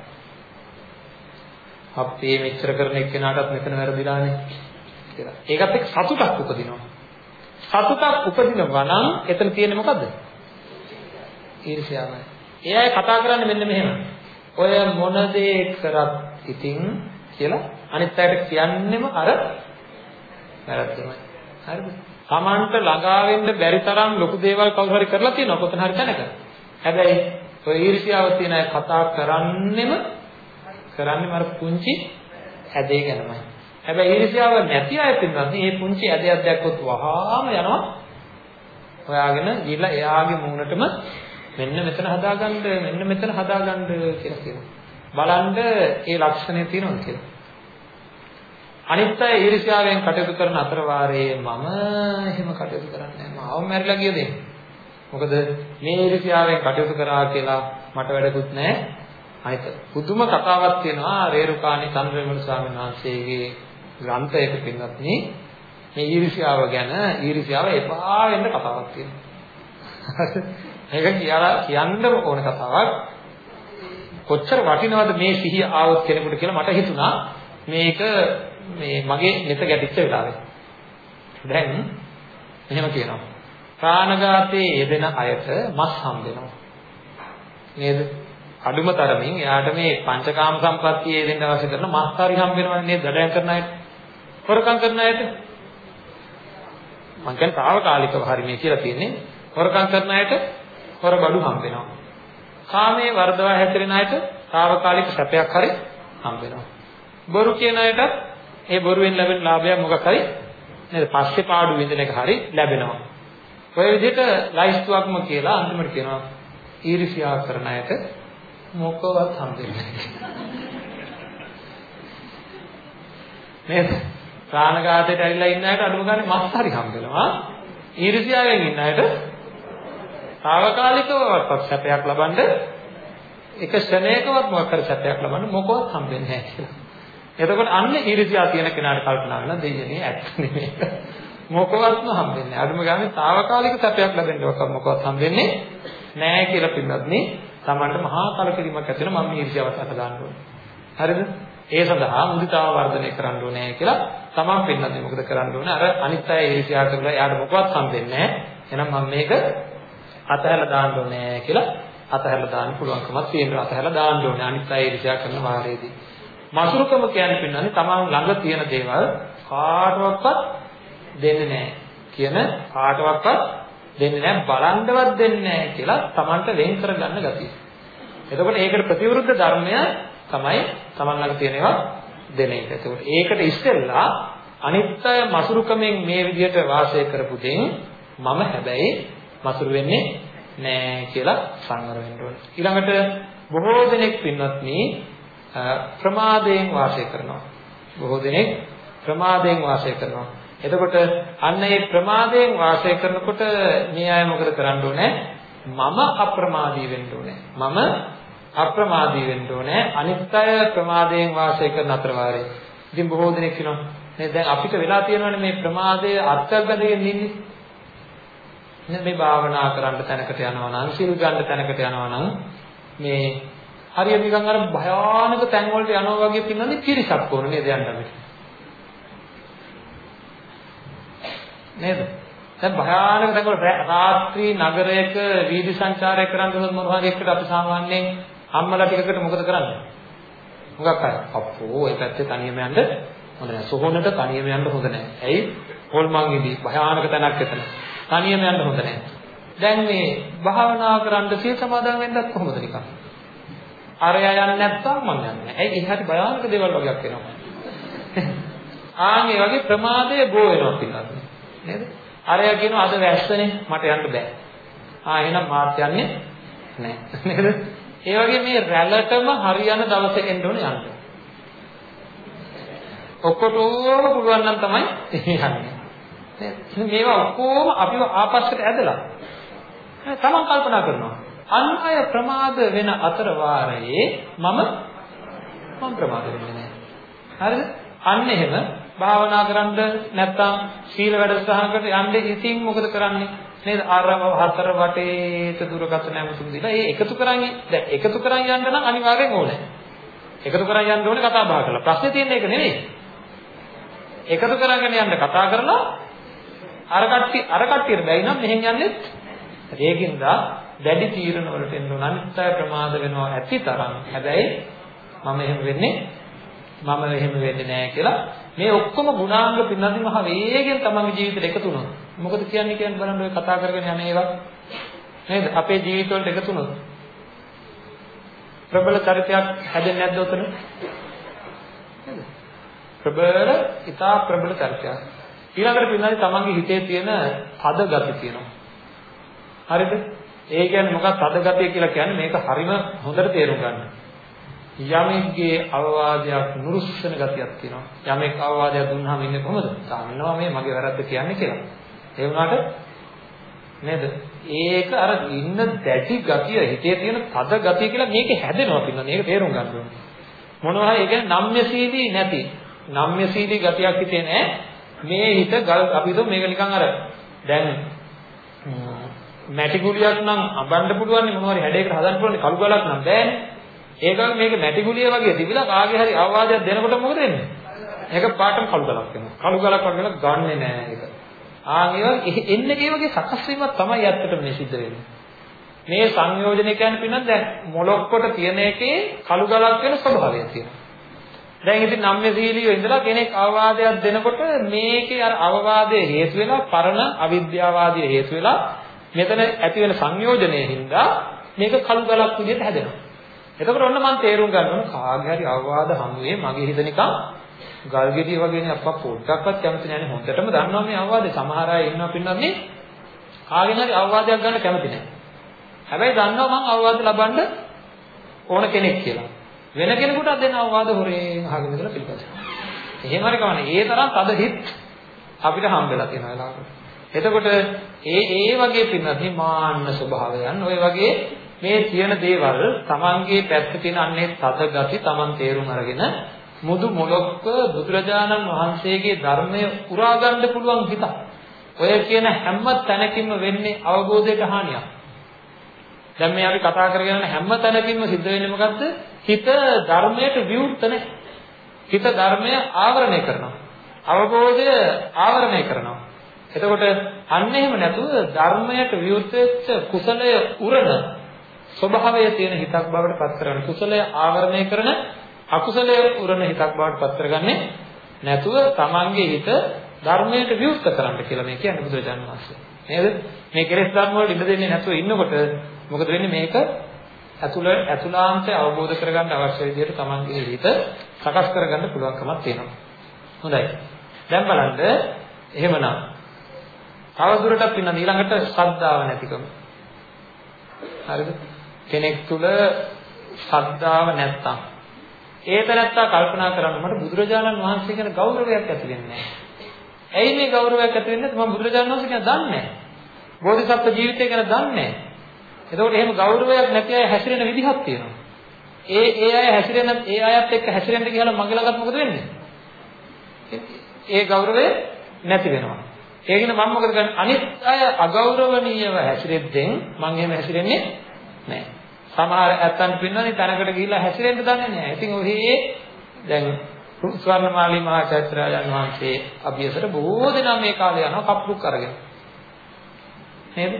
අපි මෙච්චර කරන එක්කෙනාටත් මෙතන වැරදිලානේ කියලා. ඒකත් එක්ක සතුටක් උපදිනවා. සතුටක් උපදිනවා නම් එතන තියෙන්නේ මොකද්ද? ඊර්ෂ්‍යාවයි. ඒ අය කතා කරන්නේ මෙන්න මෙහෙම. ඔය මොන දේ කරත් ඉතින් කියලා අනිත් අයට කියන්නෙම අර වැරද්දමයි. හරිද? Tamanට ළඟා වෙන්න බැරි තරම් ලොකු දේවල් කවුරු හරි කරලා තියෙනවා කොතන හරි තැනක. හැබැයි ඔය ඊර්ෂ්‍යාව තියෙන අය කතා කරන්නෙම කරන්නේම අර පුංචි ඇදේ ගැනමයි. හැබැයි ඊර්ෂ්‍යාව නැති අය පින්නත් මේ පුංචි ඇදයක් දැක්කොත් වහාම යනවා. හොයාගෙන ගිහලා එයාගේ මූණටම මෙන්න මෙතන හදාගන්න මෙන්න මෙතන හදාගන්න කියලා කියනවා. බලන්න ඒ ලක්ෂණය තියෙනවද කියලා. අනිත් අය ඊර්ෂ්‍යාවෙන් කටයුතු කරන අතර වාරයේ මම එහෙම කටයුතු කරන්නේ නැහැ. මාව මැරිලා ගියද මොකද මේ ඊර්ෂ්‍යාවෙන් කටයුතු කරා කියලා මට වැඩකුත් නැහැ. අනිත් පුදුම කතාවක් තියෙනවා රේරුකාණී චන්ද්‍රවිමල ස්වාමීන් වහන්සේගේ ග්‍රන්ථයක පින්වත්නි මේ ඊර්ෂ්‍යාව ගැන ඊර්ෂ්‍යාව එපා වෙන්න කතාවක් තියෙනවා. මේක කියලා කියන්න ඕන කතාවක්. කොච්චර වටිනවද මේ සිහිය ආවොත් කෙනෙකුට කියලා මට හිතුණා මේක මේ මගේ නෙත ගැටිච්ච වෙලාවේ. දැන් එහෙම කියනවා. ප්‍රාණඝාතයේ යෙදෙන අයට මස් හම් වෙනවා. නේද? අඩුම තරමින් එයාට මේ පංචකාම සම්පත්තිය යෙදෙන්න අවශ්‍ය කරන මස් හරි හම් වෙනවනේ නේද? දඩයන් කරන අයට. හොරකම් කරන අයට. මං කියන්නේ తాවකාලිකව හරි මේ කියලා තියෙන්නේ. හොරකම් කරන අයට හොර බඩු හම් වෙනවා. කාමයේ වර්ධවා හැසිරෙන අයට తాවකාලික සැපයක් හරි හම් වෙනවා. බොරු කියන අයට ඒ බොරුවෙන් ලැබෙන ලාභයක් මොකක් හරි නේද? පස්සේ පාඩු විඳින එක හරි ලැබෙනවා. ඔය විදිහට ලයිස්තුවක්ම කියලා අන්තිමට කියනවා ඊර්ෂ්‍යා කරන අයට මොකවත් හම්බෙන්නේ නේද? ප්‍රාණඝාතයට ඇවිල්ලා ඉන්න අයට අඩුම ගානේ මස් හරි හම්බෙනවා. ඊර්ෂ්‍යාවෙන් ඉන්න අයට తాවකාලිකවවත් සැපයක් ලබන්න එක ක්ෂණයකවත් මොකක් හරි සැපයක් ලබන්න මොකවත් හම්බෙන්නේ නැහැ කියලා. එතකොට අන්න ඊර්ෂ්‍යා තියෙන කෙනාට කල්පනා වෙනවා දෙයනේ ඇත්ත නෙමෙයි. මොකවත්ම හම්බෙන්නේ නැහැ. අදුම ගානේ తాවකාලික සැපයක් ලැබෙන්නවක් මොකවත් හම්බෙන්නේ නැහැ කියලා පින්නත්නේ Tamanට මහා කලකිරීමක් ඇති වෙනවා මම ඊර්ෂ්‍යාවට අත දාන්න ඕනේ. හරිද? ඒ සඳහා මුදිතාව වර්ධනය කරන්න ඕනේ කියලා Taman පින්නත්නේ මොකද කරන්න ඕනේ? අර අනිත් අය ඊර්ෂ්‍යා කරලා එයාට මොකවත් හම්බෙන්නේ නැහැ. එහෙනම් මම මේක අතහැරලා දාන්න ඕනේ කියලා අතහැරලා දාන්න පුළුවන්කමක් තියෙනවා. අතහැරලා දාන්න ඕනේ අනිත් අය ඊර්ෂ්‍යා කරන වාරයේදී. මසුරුකම කියන්නේ පින්නන්නේ තමන් ළඟ තියෙන දේවල් කාටවත් දෙන්නේ නැහැ කියන කාටවත් දෙන්නේ නැහැ බලන්නවත් දෙන්නේ නැහැ කියලා තමන්ට වෙන් කරගන්න ගතිය. එතකොට ඒකට ප්‍රතිවිරුද්ධ ධර්මය තමයි Taman ළඟ තියෙන ඒවා දෙන එක. ඒකට ඒකට ඉස්සෙල්ලා අනිත් අය මසුරුකමෙන් මේ විදිහට වාසය කරපු දෙයින් මම හැබැයි මසුරු වෙන්නේ නෑ කියලා සංවර වෙන්න ඕනේ. ඊළඟට බොහෝ දෙනෙක් පින්වත්නි ප්‍රමාදයෙන් වාසය කරනවා. බොහෝ දෙනෙක් ප්‍රමාදයෙන් වාසය කරනවා. එතකොට අන්න ඒ ප්‍රමාදයෙන් වාසය කරනකොට මේ අය මොකද කරන්න ඕනේ? මම අප්‍රමාදී වෙන්න ඕනේ. මම අප්‍රමාදී වෙන්න ඕනේ. අනිත් අය ප්‍රමාදයෙන් වාසය කරන අතර වාරේ. ඉතින් බොහෝ දෙනෙක් කියනවා නේ දැන් අපිට වෙලා තියෙනවානේ මේ ප්‍රමාදයේ අත්‍යල්පදයෙන් ඉන්නේ. නේ මේ භාවනා කරන්න තැනකට යනවා නම් සිල් ගන්න තැනකට යනවා නම් මේ හරියට නිකන් අර භයානක තැන් වලට යනවා වගේ පින්නන්නේ කිරිසක් ඕන නේද යන්න අපිට. නේද? දැන් භයානක තැන් වල රාත්‍රී නගරයක වීදි සංචාරය කරන්න උනොත් මොනවා හරි එකට අපි සාමාන්‍යයෙන් අම්මලා ටිකකට මොකද කරන්නේ? මොකක් අය? අප්පෝ ඒ පැත්තේ තනියම යන්න හොඳ නැහැ. සොහොනට තනියම යන්න හොඳ නැහැ. ඇයි? හොල්මන් ඉදී භයානක තැනක් එතන. තනියම යන්න හොඳ නැහැ. දැන් මේ භාවනා කරන්න සිය සමාදන් වෙන්නත් කොහොමද නිකන්? අරයා යන්නේ නැත්නම් මම යන්නේ. ඇයි එහාට භයානක දේවල් වගේක් වෙනවා. ආන් මේ වගේ ප්‍රමාදය බෝ වෙනවා පිටත්. නේද? අරයා කියනවා අද වැස්සනේ මට යන්න බෑ. ආ එහෙනම් මාත් යන්නේ නැහැ. නේද? ඒ වගේ මේ රැළටම හරියන දවසක එන්න ඕනේ යන්න. ඔක්කොටම පුළුවන් නම් තමයි යන්නේ. මේවා ඔක්කොම අපිව ආපස්සට ඇදලා තමන් කල්පනා කරනවා. අන් අය ප්‍රමාද වෙන අතර වාරයේ මම මම ප්‍රමාද වෙන්නේ නැහැ. හරිද? අන්න එහෙම භාවනා කරන්න නැත්නම් සීල වැඩසටහනකට යන්නේ ඉතින් මොකද කරන්නේ? නේද? ආරම හතර වටේට දුරකථන ඇමතුම් දීලා ඒ එකතු කරන්නේ. දැන් එකතු කරන් යන්න නම් අනිවාර්යෙන් ඕනේ. එකතු කරන් යන්න ඕනේ කතා බහ කරලා. ප්‍රශ්නේ තියෙන්නේ ඒක නෙවෙයි. එකතු කරගෙන යන්න කතා කරලා අර කට්ටිය අර කට්ටියට බැයි නම් මෙහෙන් යන්නේ ඒකින්ද දැඩි තීරණ වලට එන්න ඕන අනිත් අය ප්‍රමාද වෙනවා ඇති තරම්. හැබැයි මම එහෙම වෙන්නේ මම එහෙම වෙන්නේ නැහැ කියලා මේ ඔක්කොම ගුණාංග පින්නදී මහ වේගෙන් තමන්ගේ ජීවිතේට එකතු වුණා. මොකද කියන්නේ කියන්නේ බලන්න ඔය කතා කරගෙන යන ඒවා නේද? අපේ ජීවිත වලට එකතු වුණොත් ප්‍රබල චරිතයක් හැදෙන්නේ නැද්ද උතන? නේද? ප්‍රබල, ඉතා ප්‍රබල චරිතයක්. ඊළඟට පින්නදී තමන්ගේ හිතේ තියෙන පද ගති තියෙනවා. හරිද? ඒ කියන්නේ මොකක්ද තද ගතිය කියලා කියන්නේ මේක හරිම හොඳට තේරුම් ගන්න. යමෙක්ගේ අවවාදයක් නුරුස්සන ගතියක් තියෙනවා. යමෙක් අවවාදයක් දුන්නාම ඉන්නේ කොහොමද? සාමිනවා මේ මගේ වැරද්ද කියන්නේ කියලා. ඒ වුණාට නේද? ඒක අර ඉන්න දැඩි ගතිය හිතේ තියෙන තද ගතිය කියලා මේක හැදෙනවා පින්න. මේක තේරුම් ගන්න ඕනේ. මොනවා හරි ඒ කියන්නේ නම්‍යශීලී නැති. නම්‍යශීලී ගතියක් හිතේ නැහැ. මේ හිත ගල් අපි මේක නිකන් අර දැන් මැටි ගුලියක් නම් අඹන්න පුළුවන් නේ මොනවාරි හැඩයකට හදන්න පුළුවන් කළු ගලක් නම් බෑනේ. ඒකම මේක මැටි ගුලිය වගේ තිබිලා කාගේ හරි අවවාදයක් දෙනකොට මොකද වෙන්නේ? ඒක පාටම කළු ගලක් වෙනවා. කළු ගලක් වගේ ගන්නෙ නෑ ඒක. ආන් ඒවා එන්නේ ඒ වගේ සකස් වීමක් තමයි ඇත්තටම මේ සිද්ධ වෙන්නේ. මේ සංයෝජනය කියන්නේ පින්නත් දැන් මොලොක්කොට තියෙන එකේ කළු ගලක් වෙන ස්වභාවය තියෙනවා. දැන් ඉතින් නම්‍යශීලීව ඉඳලා කෙනෙක් අවවාදයක් දෙනකොට මේකේ අර අවවාදයේ හේතු වෙලා පරණ අවිද්‍යාවාදී හේතු වෙලා මෙතන ඇති වෙන සංයෝජනයේ හින්දා මේක කළු ගලක් විදිහට හැදෙනවා. එතකොට ඔන්න මම තේරුම් ගන්න ඕන කාගේ හරි අවවාද හමුවේ මගේ හිත නිකන් ගල් ගෙඩිය වගේනේ අප්පා පොඩ්ඩක්වත් කැමති නැහැ හොඳටම දන්නවා මේ අවවාදේ සමහර අය ඉන්නවා පින්නන්නේ කාගෙන් හරි අවවාදයක් ගන්න කැමති නැහැ. හැබැයි දන්නවා මම අවවාද ලබන්න ඕන කෙනෙක් කියලා. වෙන කෙනෙකුට දෙන අවවාද හොරෙන් අහගෙන ඉඳලා පිළිගන්නවා. එහෙම හරි කවන්නේ. ඒ තරම් තද හිත් අපිට හම්බෙලා තියෙන වෙලාවකට. එතකොට ඒ ඒ වගේ පින්නත් මාන්න ස්වභාවයන් ඔය වගේ මේ තියෙන දේවල් තමන්ගේ පැත්තේ තියෙන අන්නේ තද ගති තමන් තේරුම් අරගෙන මුදු මොලොක්ක බුදුරජාණන් වහන්සේගේ ධර්මය උරා ගන්න පුළුවන් හිත. ඔය කියන හැම තැනකින්ම වෙන්නේ අවබෝධයට හානියක්. දැන් මේ අපි කතා කරගෙන යන හැම තැනකින්ම සිද්ධ වෙන්නේ මොකද්ද? හිත ධර්මයට විවෘත නැහැ. හිත ධර්මය ආවරණය කරනවා. අවබෝධය ආවරණය කරනවා. එතකොට අන්න එහෙම නැතුව ධර්මයට විරුද්ධ වෙච්ච කුසලය උරන ස්වභාවය තියෙන හිතක් බවට පත් කරගන්න. කුසලය ආවරණය කරන අකුසලය උරන හිතක් බවට පත් කරගන්නේ නැතුව තමන්ගේ හිත ධර්මයට විරුද්ධ කරන්න කියලා මේ කියන්නේ බුදුරජාණන් වහන්සේ. නේද? මේ කෙලෙස් ධර්ම වලට ඉඩ දෙන්නේ නැතුව ඉන්නකොට මොකද වෙන්නේ මේක ඇතුළ ඇතුළාන්තය අවබෝධ කරගන්න අවශ්‍ය විදිහට තමන්ගේ හිත සකස් කරගන්න පුළුවන්කමක් තියෙනවා. හොඳයි. දැන් බලන්න එහෙමනම් තවදුරටත් වෙන ඊළඟට ශ්‍රද්ධාව නැතිකම. හරිද? කෙනෙක් තුල ශ්‍රද්ධාව නැත්තම් ඒ තැනත්තා කල්පනා කරන්න මට බුදුරජාණන් වහන්සේ ගැන ගෞරවයක් ඇති වෙන්නේ නැහැ. ඇයි මේ ගෞරවයක් ඇති වෙන්නේ නැත්නම් මම බුදුරජාණන් වහන්සේ ගැන දන්නේ නැහැ. බෝධිසත්ව ජීවිතය ගැන දන්නේ නැහැ. එතකොට එහෙම ගෞරවයක් නැති අය හැසිරෙන විදිහක් තියෙනවා. ඒ ඒ අය හැසිරෙන ඒ අයත් එක්ක හැසිරෙන්න ගිහලා මගේ ළඟත් මොකද වෙන්නේ? ඒ ගෞරවය නැති වෙනවා. ඒකින මම මොකද කරන්නේ? අනිත් අය අගෞරවණීයව හැසිරෙද්දෙන් මම එහෙම හැසිරෙන්නේ නැහැ. සමහර ඇත්තන් පින්නනේ තැනකට ගිහිල්ලා හැසිරෙන්න දන්නේ නැහැ. ඉතින් ඔහේ දැන් ස්වර්ණමාලී මහා චෛත්‍යරාජන් වහන්සේ අභියසට බොහෝ දෙනා මේ කාලේ යනවා කප්පුක් අරගෙන. නේද?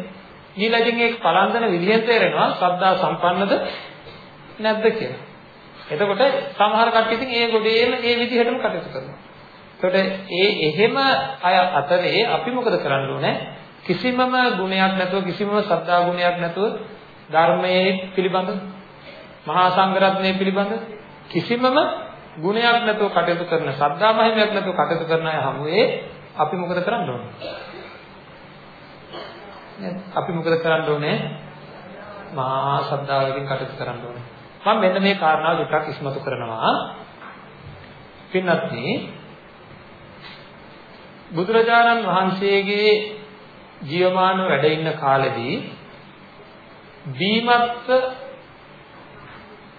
ඊළඟින් ඒක පලන්දන විදිහෙන් තේරෙනවා ශ්‍රද්ධා සම්පන්නද නැද්ද කියලා. එතකොට සමහර කට්ටිය ඉතින් ඒ ගොඩේම ඒ විදිහටම කටයුතු කරනවා. එතකොට ඒ එහෙම අය අතරේ අපි මොකද කරන්න ඕනේ? කිසිමම ගුණයක් නැතුව කිසිමම ශ්‍රද්ධා ගුණයක් නැතුව ධර්මයේ පිළිබඳ මහා සංඝරත්නයේ පිළිබඳ කිසිමම ගුණයක් නැතුව කටයුතු කරන ශ්‍රද්ධා මහිමයක් නැතුව කටයුතු කරන අය හමුවේ අපි මොකද කරන්න ඕනේ? අපි මොකද කරන්න ඕනේ? මහා ශ්‍රද්ධාවකින් කටයුතු කරන්න ඕනේ. මම මෙන්න මේ කාරණාව ටිකක් ඉස්මතු කරනවා. පින්වත්නි බුදුරජාණන් වහන්සේගේ ජීවමානව වැඩ ඉන්න කාලෙදී බීමත්ව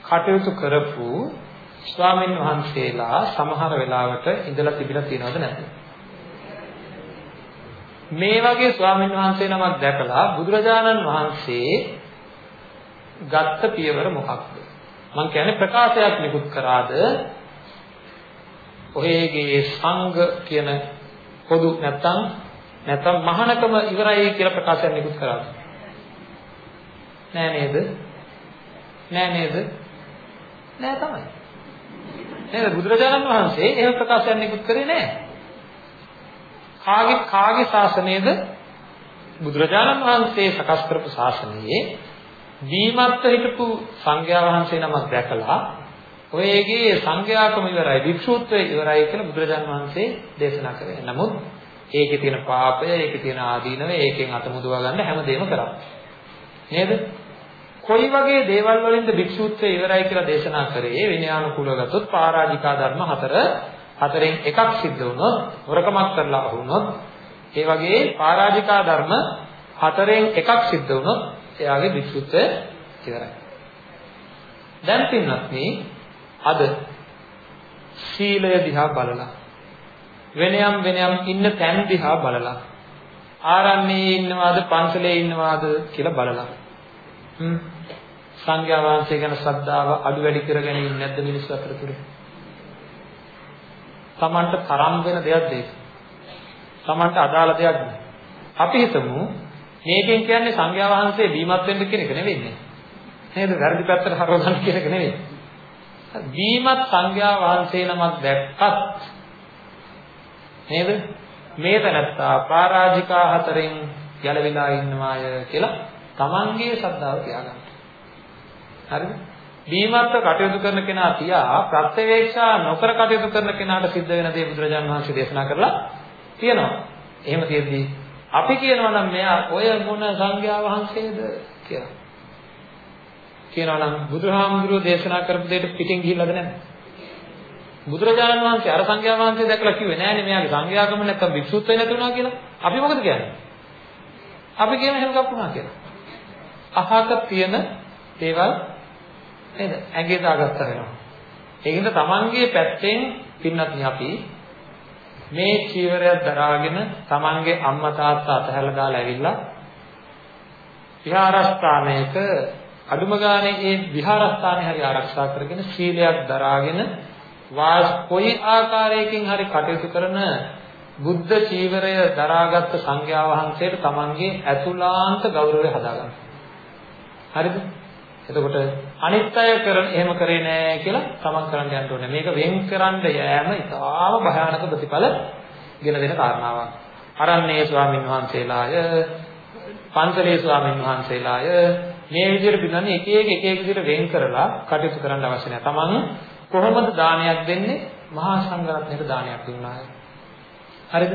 කටයුතු කරපු ස්වාමීන් වහන්සේලා සමහර වෙලාවට ඉඳලා තිබිලා තියෙනවද නැද්ද? මේ වගේ ස්වාමීන් වහන්සේ නමක් දැකලා බුදුරජාණන් වහන්සේ ගත්ත පියවර මොකක්ද? මම කියන්නේ ප්‍රකාශයක් නිකුත් කරාද ඔයගේ සංඝ කියන පොදු නැත්තම් නැත්තම් මහානකම ඉවරයි කියලා ප්‍රකාශයක් නිකුත් කරාද? නෑ නේද? නෑ නේද? නෑ තමයි. නේද බුදුරජාණන් වහන්සේ එහෙම ප්‍රකාශයක් නිකුත් කරේ නෑ. කාගේ කාගේ ශාසනයේද බුදුරජාණන් වහන්සේ සකස් කරපු ශාසනයේ දීමත්ව හිටපු සංඝයා වහන්සේ නමක් දැකලා ඔයගේ සංඝයාකම ඉවරයි වික්ෂූත්වය ඉවරයි කියලා බුදුරජාණන් වහන්සේ දේශනා කරේ. නමුත් ඒකේ තියෙන පාපය, ඒකේ තියෙන ආදීනව, ඒකෙන් අත මුදවා ගන්න හැමදේම කරා. නේද? කොයි වගේ දේවල් වලින්ද භික්ෂුත්වය ඉවරයි කියලා දේශනා කරේ විනයානුකූලව ගත්තොත් පරාජිකා ධර්ම හතර හතරෙන් එකක් සිද්ධ වුණොත් හොරකමක් කරලා වුණොත් ඒ වගේ පරාජිකා ධර්ම හතරෙන් එකක් සිද්ධ වුණොත් එයාගේ භික්ෂුත්වය ඉවරයි. දැන් පින්වත්නි අද සීලය දිහා බලලා වෙනයම් වෙනයම් ඉන්න තැන් දිහා බලලා ආරණ්‍යයේ ඉන්නවාද පන්සලේ ඉන්නවාද කියලා බලලා හ්ම් සංඝයා වහන්සේ ගැන ශ්‍රද්ධාව අඩු වැඩි කරගෙන ඉන්නේ නැද්ද මිනිස්සු අතර තුර? Tamanට තරම් වෙන දෙයක්ද ඒක? Tamanට අදාළ දෙයක්ද? අපි හිතමු මේකෙන් කියන්නේ සංඝයා වහන්සේ බීමත් වෙන්න කියන එක නෙවෙයි නේද? වැරදි පැත්තට හරවගන්න කියන එක නෙවෙයි. බීමත් සංඝයා වහන්සේ නමක් දැක්කත් නේද? මේ තැනත්තා පරාජිකා හතරෙන් ගැලවිලා ඉන්නවාය කියලා තමන්ගේ ශ්‍රද්ධාව තියාගන්න. හරිද? බීමත්ව කටයුතු කරන කෙනා තියා ප්‍රත්‍යවේක්ෂා නොකර කටයුතු කරන කෙනාට සිද්ධ වෙන දේ බුදුරජාණන් වහන්සේ දේශනා කරලා තියෙනවා. එහෙම තියෙද්දි අපි කියනවා නම් මෙයා ඔය මොන සංඝයා වහන්සේද කියලා. කියනවා නම් බුදුහාමුදුරුවෝ දේශනා කරපු දෙයට පිටින් ගිහිල්ලාද නැද්ද? බුදුරජාණන් වහන්සේ අර සංඝයා වහන්සේ දැකලා කිව්වේ නෑනේ මෙයාගේ සංඝයාකම නැත්තම් වික්ෂුත්වය නැති වුණා කියලා. අපි මොකද කියන්නේ? අපි කියන හැම කප්පුණා කියලා. අහක තියෙන දේවල් නේද? ඇඟේ දාගත්ත වෙනවා. ඒකින්ද තමන්ගේ පැත්තෙන් පින්නත් අපි මේ චීවරයක් දරාගෙන තමන්ගේ අම්මා තාත්තා අතහැරලා දාලා ඇවිල්ලා විහාරස්ථානයක අඩුම ගානේ ඒ විහාරස්ථානේ හරි ආරක්ෂා කරගෙන සීලයක් දරාගෙන වාස් කොයි ආකාරයකින් හරි කටයුතු කරන බුද්ධ චීවරය දරාගත් සංඝයා වහන්සේට තමන්ගේ ඇතුළාන්ත ගෞරවය හදාගන්න. හරිද? එතකොට අනිත් අය කරන එහෙම කරේ නෑ කියලා තමන් කරන්න යන්න ඕනේ. මේක වෙන් කරන්න යෑම ඉතාම භයානක ප්‍රතිඵල ගෙන දෙන කාරණාවක්. අරන්නේ ස්වාමින් වහන්සේලාය පන්සලේ ස්වාමීන් වහන්සේලාය මේ විදිහට පිළිගන්නේ එක එක එක එක විදිහට වෙන් කරලා කටයුතු කරන්න අවශ්‍ය නැහැ. Taman කොහොමද දානයක් දෙන්නේ? මහා සංඝරත්නයට දානයක් දුන්නාය. හරිද?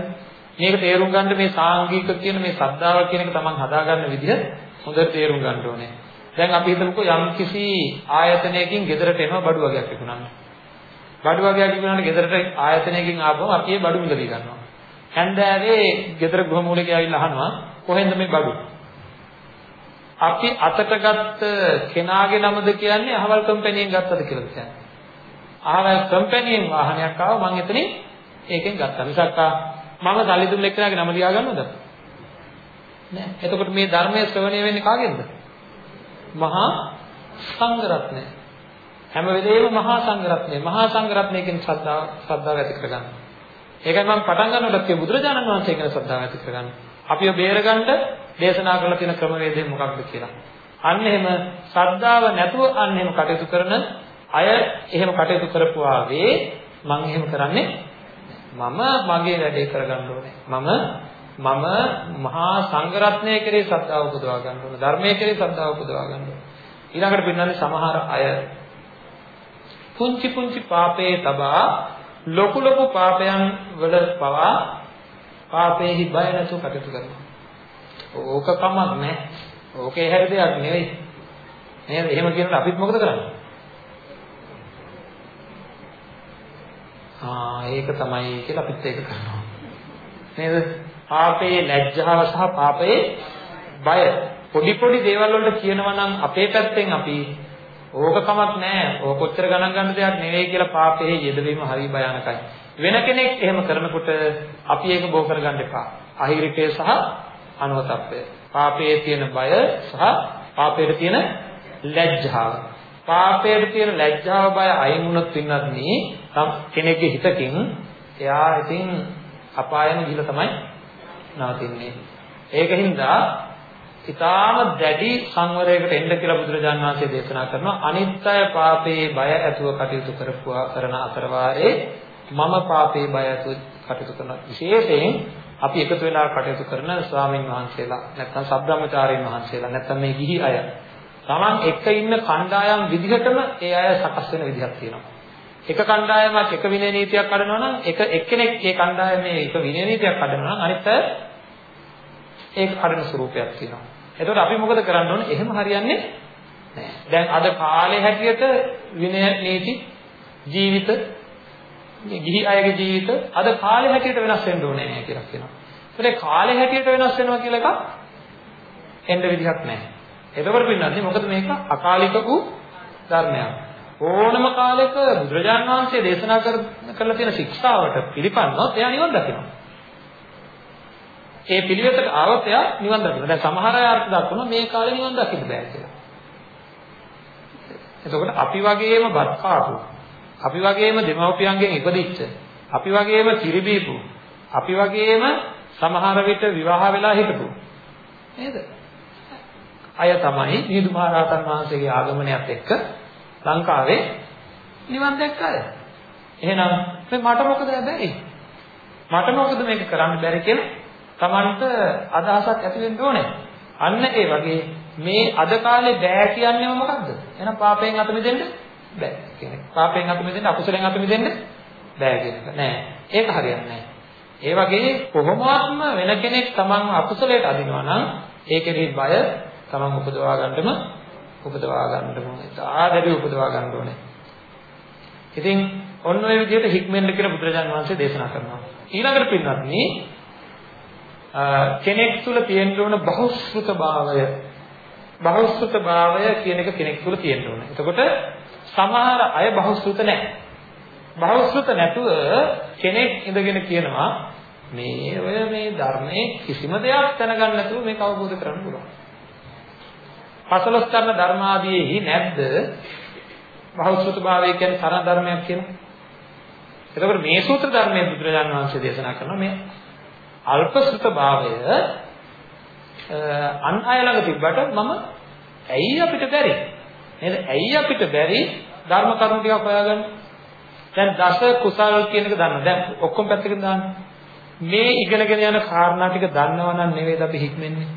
මේක තේරුම් ගන්න මේ සාංගික කියන මේ ශ්‍රද්ධාව කියන එක Taman හදාගන්න විදිහ හොඳට තේරුම් ගන්න ඕනේ. දැන් අපි හිතමුකෝ යම් කිසි ආයතනයකින් ගෙදරට එනවා බඩු වගේක් විකුණන්න. බඩු වගේක් විකුණන්න ගෙදරට ආයතනයකින් ආවම අපි ඒ බඩු මිලදී ගන්නවා. හැන්දෑවේ ගෙදර ගෘහමූලිකයා ඇවිල්ලා අහනවා කොහෙන්ද මේ බඩු? අපි අතට ගත්ත කෙනාගේ නමද කියන්නේ අහවල් කම්පැනියෙන් ගත්තද කියලා කියන්නේ. අහවල් කම්පැනියෙන් වාහනයක් ආව මම එතනින් ඒකෙන් ගත්තා. මිසක් මම සල්ලි දුන්න එක්කෙනාගේ නම ලියා ගන්නවද? නෑ. එතකොට මේ ධර්මයේ ශ්‍රවණය වෙන්නේ කාගෙන්ද? මහා සංඝරත්නය. හැම වෙලේම මහා සංඝරත්නය. මහා සංඝරත්නයකින් ශ්‍රද්ධාව ශ්‍රද්ධාව ඇති කරගන්න. ඒකයි මම පටන් ගන්නකොට කිව්වේ බුදුරජාණන් වහන්සේ කියන ශ්‍රද්ධාව ඇති කරගන්න. අපිව බේරගන්න දේශනා කරලා තියෙන ක්‍රමවේදය මොකක්ද කියලා. අන්න එහෙම ශ්‍රද්ධාව නැතුව අන්න එහෙම කටයුතු කරන අය එහෙම කටයුතු කරපුවාවේ මම එහෙම කරන්නේ මම මගේ වැඩේ කරගන්න ඕනේ. මම මම මහා සංඝරත්නය කෙරේ ශ්‍රද්ධාව උපදවා ගන්න ඕනේ. ධර්මයේ කෙරේ ශ්‍රද්ධාව උපදවා ගන්න ඕනේ. ඊළඟට පින්නන්නේ සමහර අය පුංචි පුංචි පාපේ තබා ලොකු ලොකු පාපයන් වල පවා පාපේහි බය නැතුව කටයුතු කරනවා. ඕක කමක් නැහැ. ඕකේ හැර දෙයක් නෙවෙයි. නේද? එහෙම කියනකොට අපිත් මොකද කරන්නේ? ආ ඒක තමයි කියලා අපිත් ඒක කරනවා. නේද? පාපයේ ලැජ්ජාව සහ පාපයේ බය පොඩි පොඩි දේවල් වලට කියනවා නම් අපේ පැත්තෙන් අපි ඕක කමක් නැහැ. ඕක කොච්චර ගණන් ගන්න දෙයක් නෙවෙයි කියලා පාපයේ යෙදවීම හරි භයානකයි. වෙන කෙනෙක් එහෙම කරනකොට අපි ඒක බෝ කරගන්න එපා. අහිරිකය සහ අනුවතප්පය. පාපයේ තියෙන බය සහ පාපයේ තියෙන ලැජ්ජාව. පාපයේ තියෙන ලැජ්ජාව බය අයින් වුණොත් වින්නත් නේ කෙනෙක්ගේ හිතකින් එයා ඉතින් අපායම ගිහිල්ලා තමයි නවතින්නේ. ඒකින්ද ඊටාම දැඩි සංවරයකට එන්න කියලා බුදුරජාණන් වහන්සේ දේශනා කරනවා අනිත්‍ය පාපේ බය ඇතුව කටයුතු කරපුවා කරන අතර වාරේ මම පාපේ බය ඇතුව කටයුතු කරන විශේෂයෙන් අපි එකතු වෙලා කටයුතු කරන ස්වාමින් වහන්සේලා නැත්නම් සබ්‍රාහ්මචාරීන් වහන්සේලා නැත්නම් මේ ගිහි අය Taman එක ඉන්න කණ්ඩායම් විදිහටම ඒ අය සකස් වෙන විදිහක් තියෙනවා. එක කණ්ඩායමක් එක විනය නීතියක් කඩනවා නම් එක එක්කෙනෙක් ඒ කණ්ඩායමේ එක විනය නීතියක් කඩනවා නම් අනිත් අය ඒක කඩන ස්වරූපයක් තියෙනවා. එතකොට අපි මොකද කරන්න ඕනේ? එහෙම හරියන්නේ නැහැ. දැන් අද කාලේ හැටියට විනය නීති ජීවිත ගිහි අයගේ ජීවිත අද කාලේ හැටියට වෙනස් වෙන්න ඕනේ නැහැ කියලා කියනවා. ඒකේ කාලේ හැටියට වෙනස් වෙනවා කියලා එකක් එන්න විදිහක් නැහැ. එතකොට පින්නන්නේ මොකද මේක අකාලික වූ ධර්මයක්. ඕනම කාලයක බුදුරජාණන් වහන්සේ දේශනා කරලා තියෙන ශික්ෂාවට පිළිපන්නොත් එයා නිවන් දකිනවා. ඒ පිළිවෙතට ආවොත් එයා නිවන් දකිනවා. දැන් සමහර අය අර්ථ දක්වනවා මේ කාලේ නිවන් දකින්න බෑ කියලා. එතකොට අපි වගේම බත් කාපු අපි වගේම දෙමව්පියන්ගෙන් ඉපදිච්ච අපි වගේම කිරිබීපු අපි වගේම සමහර විට විවාහ වෙලා හිටපු නේද? අය තමයි නිදු මහරහතන් වහන්සේගේ ආගමනයත් එක්ක ලංකාවේ නිවන් දැක්ක අය. එහෙනම් මේ මට මොකද බැරි? මට මොකද මේක කරන්න බැරි කියලා Tamanට අදහසක් ඇති වෙන්න ඕනේ. අන්න ඒ වගේ මේ අද කාලේ බෑ කියන්නේම මොකද්ද? එහෙනම් පාපයෙන් අත මිදෙන්න බෑ කියන එක. පාපයෙන් අත මිදෙන්න අකුසලෙන් අත මිදෙන්න බෑ කියන එක. නෑ. ඒක හරියන්නේ නෑ. ඒ වගේ කොහොමවත්ම වෙන කෙනෙක් තමන් අකුසලයට අදිනවා නම් ඒකෙදි බය තමන් උපදවා ගන්නම උපදවා ගන්නම ආදරි උපදවා ගන්න ඕනේ. ඉතින් ඔන්න ඔය විදිහට හික්මෙන්න කියලා බුදුරජාණන් වහන්සේ දේශනා කරනවා. ඊළඟට පින්වත්නි කෙනෙක් තුල තියෙන්න ඕන බහුශ්‍රృత භාවය බහුශ්‍රృత භාවය කියන එක කෙනෙක් තුල තියෙන්න ඕන. එතකොට සමහර අය බහුශෘත නැහැ. බහුශෘත නැතුව කෙනෙක් ඉඳගෙන කියනවා මේ ඔය මේ ධර්මයේ කිසිම දෙයක් දැනගන්න නැතුව මේක අවබෝධ කරගන්න පුළුවන්. පසලොස් කරන ධර්මාදීෙහි නැද්ද බහුශෘත භාවය කියන්නේ සරණ ධර්මයක් කියන්නේ. එතකොට මේ සූත්‍ර ධර්මයේ බුදුරජාණන් වහන්සේ දේශනා කරන මේ අල්පශෘත භාවය අන් අය ළඟ තිබ්බට මම ඇයි අපිට බැරි නේද? ඇයි අපිට බැරි ධර්ම කරුණු ටිකක් හොයාගන්න? දැන් දස කුසල් කියන එක දන්න. දැන් ඔක්කොම පැත්තකින් දාන්න. මේ ඉගෙනගෙන යන කාරණා ටික දන්නව නම් නෙවෙයිද අපි හික්මන්නේ?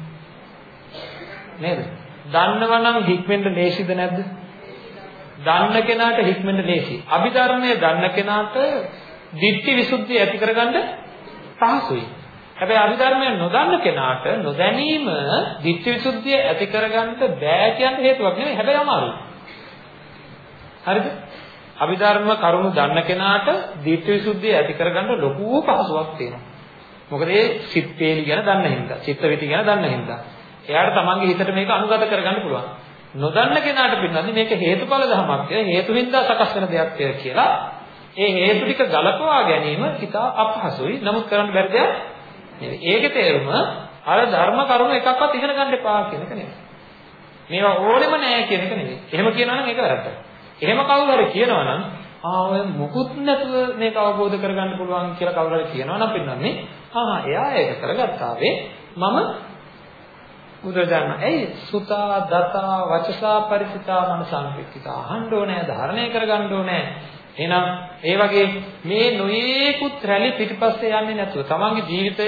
නේද? දන්නවා නම් හික්මෙන්න ලේසිද නැද්ද? දන්න කෙනාට හික්මෙන්න ලේසි. අභිධර්මයේ දන්න කෙනාට ditthi visuddhi ඇති කරගන්න පහසුයි. හැබැයි අභිධර්මය නොදන්න කෙනාට නොදැනීම ditthi visuddhi ඇති කරගන්න බෑ කියන හේතුවක් නෙවෙයි. හැබැයි අමාරුයි. හරිද? අභිධර්ම කරුණු දන්න කෙනාට ditthi visuddhi ඇති කරගන්න ලොකු පහසුවක් තියෙනවා. මොකද ඒ සිත් පේලි ගැන දන්න හින්දා, චිත්ත විති ගැන දන්න හින්දා. එයාට තමන්ගේ හිතට මේක අනුගත කරගන්න පුළුවන්. නොදන්න කෙනාට පින්නන්නේ මේක හේතුඵල ධමයක් හේතු හින්දා සකස් වෙන දෙයක් කියලා ඒ හේතු ටික ගලපවා ගැනීම ඉතා අපහසුයි. නමුත් කරන්න බැරි දෙයක් නෙවෙයි. ඒකේ තේරුම අර ධර්ම කරුණු එකක්වත් ඉගෙන ගන්න එපා කියන එක නෙවෙයි. මේවා ඕනෙම නෑ කියන එක නෙවෙයි. එහෙම කියනවා නම් ඒක වැරද්දයි. එහෙම කවුරු හරි කියනවා නම් ආ ඔය මුකුත් නැතුව මේක අවබෝධ කරගන්න පුළුවන් කියලා කවුරු හරි කියනවා නම් පින්නන්නේ ආ එයා ඒක කරගත්තාවේ මම බුදුරජාණන් ඇයි සුතා දතා වචසා පරිසිතා මනසංකිතා අහන්න ඕනේ ධාරණය කරගන්න ඕනේ එහෙනම් ඒ වගේ මේ නොයේකුත් රැලි පිටිපස්සේ යන්නේ නැතුව තමන්ගේ ජීවිතය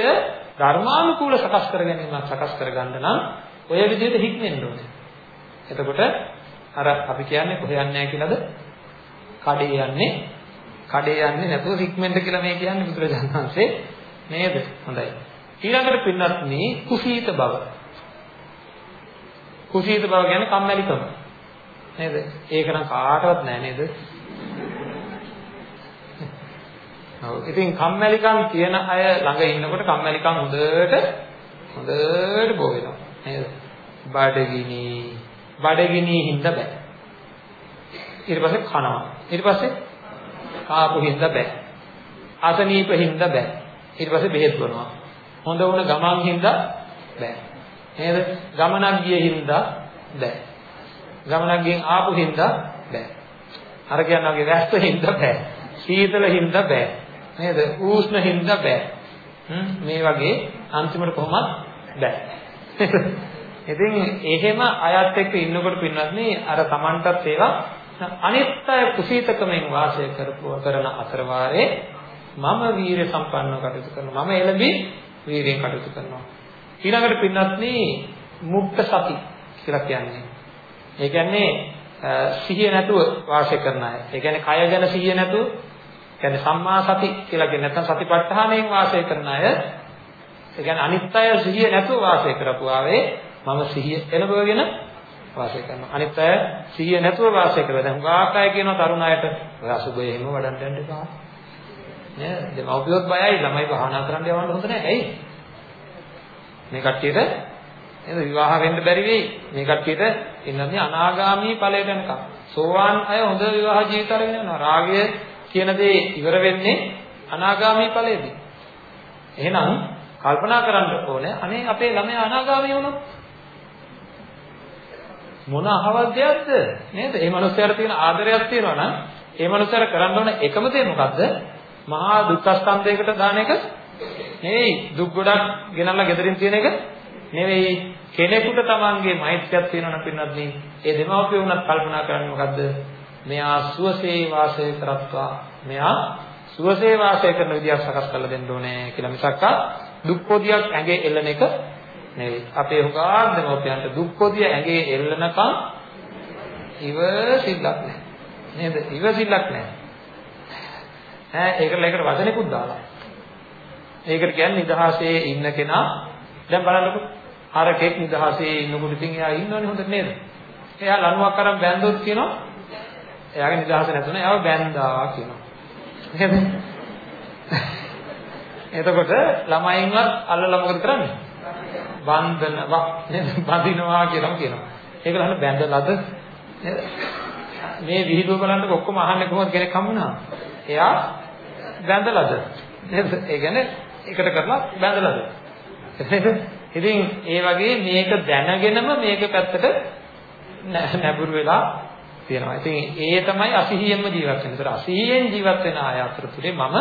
ධර්මානුකූල සකස් කර ගැනීමක් සකස් කරගන්න නම් ඔය විදිහට හික්මෙන්න ඕනේ. එතකොට අර අපි කියන්නේ කොහේ යන්නේ නැහැ කියලාද? කඩේ යන්නේ කඩේ යන්නේ නැතුව හික්මෙන්න කියලා මේ කියන්නේ බුදුරජාණන් වහන්සේ නේද? හොඳයි. ඊළඟට පින්නත් කුසීත බව. කුසීත බව කියන්නේ කම්මැලිකම. නේද? ඒක නම් කාටවත් නෑ නේද? ඔව්. ඉතින් කම්මැලිකම් තියෙන අය ළඟ ඉන්නකොට කම්මැලිකම් හොඳට හොඳට බෝ වෙනවා. නේද? බඩගිනි බඩගිනි හින්දා බෑ. ඊට පස්සේ කනවා. ඊට පස්සේ කාපු හින්දා බෑ. අසනීප හින්දා බෑ. ඊට පස්සේ බෙහෙත් බොනවා. හොඳ වුණ ගමන් හින්දා බෑ. නේද? ගමනක් ගිය හින්දා බෑ. ගමනක් ගියන් ආපු හින්දා බෑ. අර කියනවා වගේ වැස්ස හින්දා බෑ. සීතල හින්දා බෑ. නේද? උෂ්ණ හින්දා බෑ. මේ වගේ අන්තිමට කොහොමත් බෑ. ඉතින් එහෙම අයත් එක්ක ඉන්නකොට පින්නත් නේ අර Tamanටත් ඒවා අනිත් අය කුසීතකමෙන් වාසය කරපුව කරන අතර වාරේ මම වීරිය සම්පන්නව කටයුතු කරනවා. මම එළඹි වීරියෙන් කටයුතු කරනවා. ඊළඟට පින්නත්නි මුක්ත සති කියලා කියන්නේ. ඒ කියන්නේ සිහිය නැතුව වාසය කරන අය. ඒ කියන්නේ කය ගැන සිහිය නැතුව කියන්නේ සම්මා සති කියලා කියන්නේ නැත්නම් සතිපට්ඨානයෙන් වාසය කරන අය. ඒ කියන්නේ අනිත් අය සිහිය නැතුව වාසය කරපු ආවේ මම සිහිය එළබගෙන වාසය කරනවා. අනිත් අය සිහිය නැතුව වාසය කරනවා. දැන් හුඟක් අය කියනවා තරුණ අයට ඔය අසුබය එහෙම වඩන්න යන්න එපා. නේද? දෙමව්පියොත් බයයි ළමයි භාවනා කරන්න යවන්න හොඳ නැහැ. ඇයි? මේ කට්ටියට නේද විවාහ වෙන්න බැරි වෙයි. මේ කට්ටියට ඉන්නන්නේ අනාගාමී ඵලයට යනකම්. සෝවාන් අය හොඳ විවාහ ජීවිත අරගෙන යනවා. රාගය කියන දේ ඉවර වෙන්නේ අනාගාමී ඵලයේදී. එහෙනම් කල්පනා කරන්න ඕනේ අනේ අපේ ළමයා අනාගාමී වුණොත් මොන අහවල් දෙයක්ද නේද? මේ මනුස්සයාට තියෙන ආදරයක් තියෙනවා නම් ඒ මනුස්සයාට කරන්න ඕන එකම දේ මොකද්ද? මහා දුක්ඛ ස්කන්ධයකට දාන එක නෙවෙයි දුක් ගොඩක් ගෙනල්ලා ගෙදරින් තියෙන එක නෙවෙයි කෙනෙකුට තමන්ගේ මෛත්‍රියක් තියෙනවා නම් පින්නත් නේ ඒ දෙමව්පිය වුණත් කල්පනා කරන්නේ මොකද්ද මෙයා සුවසේ වාසය කරත්වා. මෙයා සුවසේ වාසය කරන විදියක් සකස් කරලා දෙන්න ඕනේ කියලා මිසක් දුක් පොදියක් ඇඟේ එල්ලන එක නෙවෙයි. අපේ හුඟක් දෙමව්පියන්ට දුක් පොදිය ඇඟේ එල්ලනකම් ඉවසිල්ලක් නැහැ. නේද? ඉවසිල්ලක් නැහැ. ඈ ඒකට ඒකට වචනෙකුත් දාලා. ඒකට කියන්නේ නිදහසේ ඉන්න කෙනා. දැන් බලන්නකො. හරකෙක් නිදහසේ ඉන්නකොට ඉතින් එයා ඉන්නවනේ හොඳට නේද? එයා ලණුවක් අරන් බැන්දොත් කියනවා එයාගේ නිදහස නැතුණ එයාව බැන්දා කියනවා. නේද? එතකොට ළමයින්වත් අල්ලලා මොකද කරන්නේ? බන්ධනවා නේද? බඳිනවා කියලාම කියනවා. ඒක ලහන බැඳලාද නේද? මේ විහිදුව බලන්නකො ඔක්කොම අහන්නේ කොහොමද කෙනෙක් හම්බුනා? එයා බැඳලාද? නේද? ඒ කියන්නේ එකට කරලා බැඳලාද? ඉතින් ඒ වගේ මේක දැනගෙනම මේක පැත්තට නැඹුරු වෙලා තියෙනවා. ඉතින් ඒ තමයි අසිහියෙන්ම ජීවත් වෙන. ඒතර අසිහියෙන් ජීවත් වෙන අය අතරතුරේ මම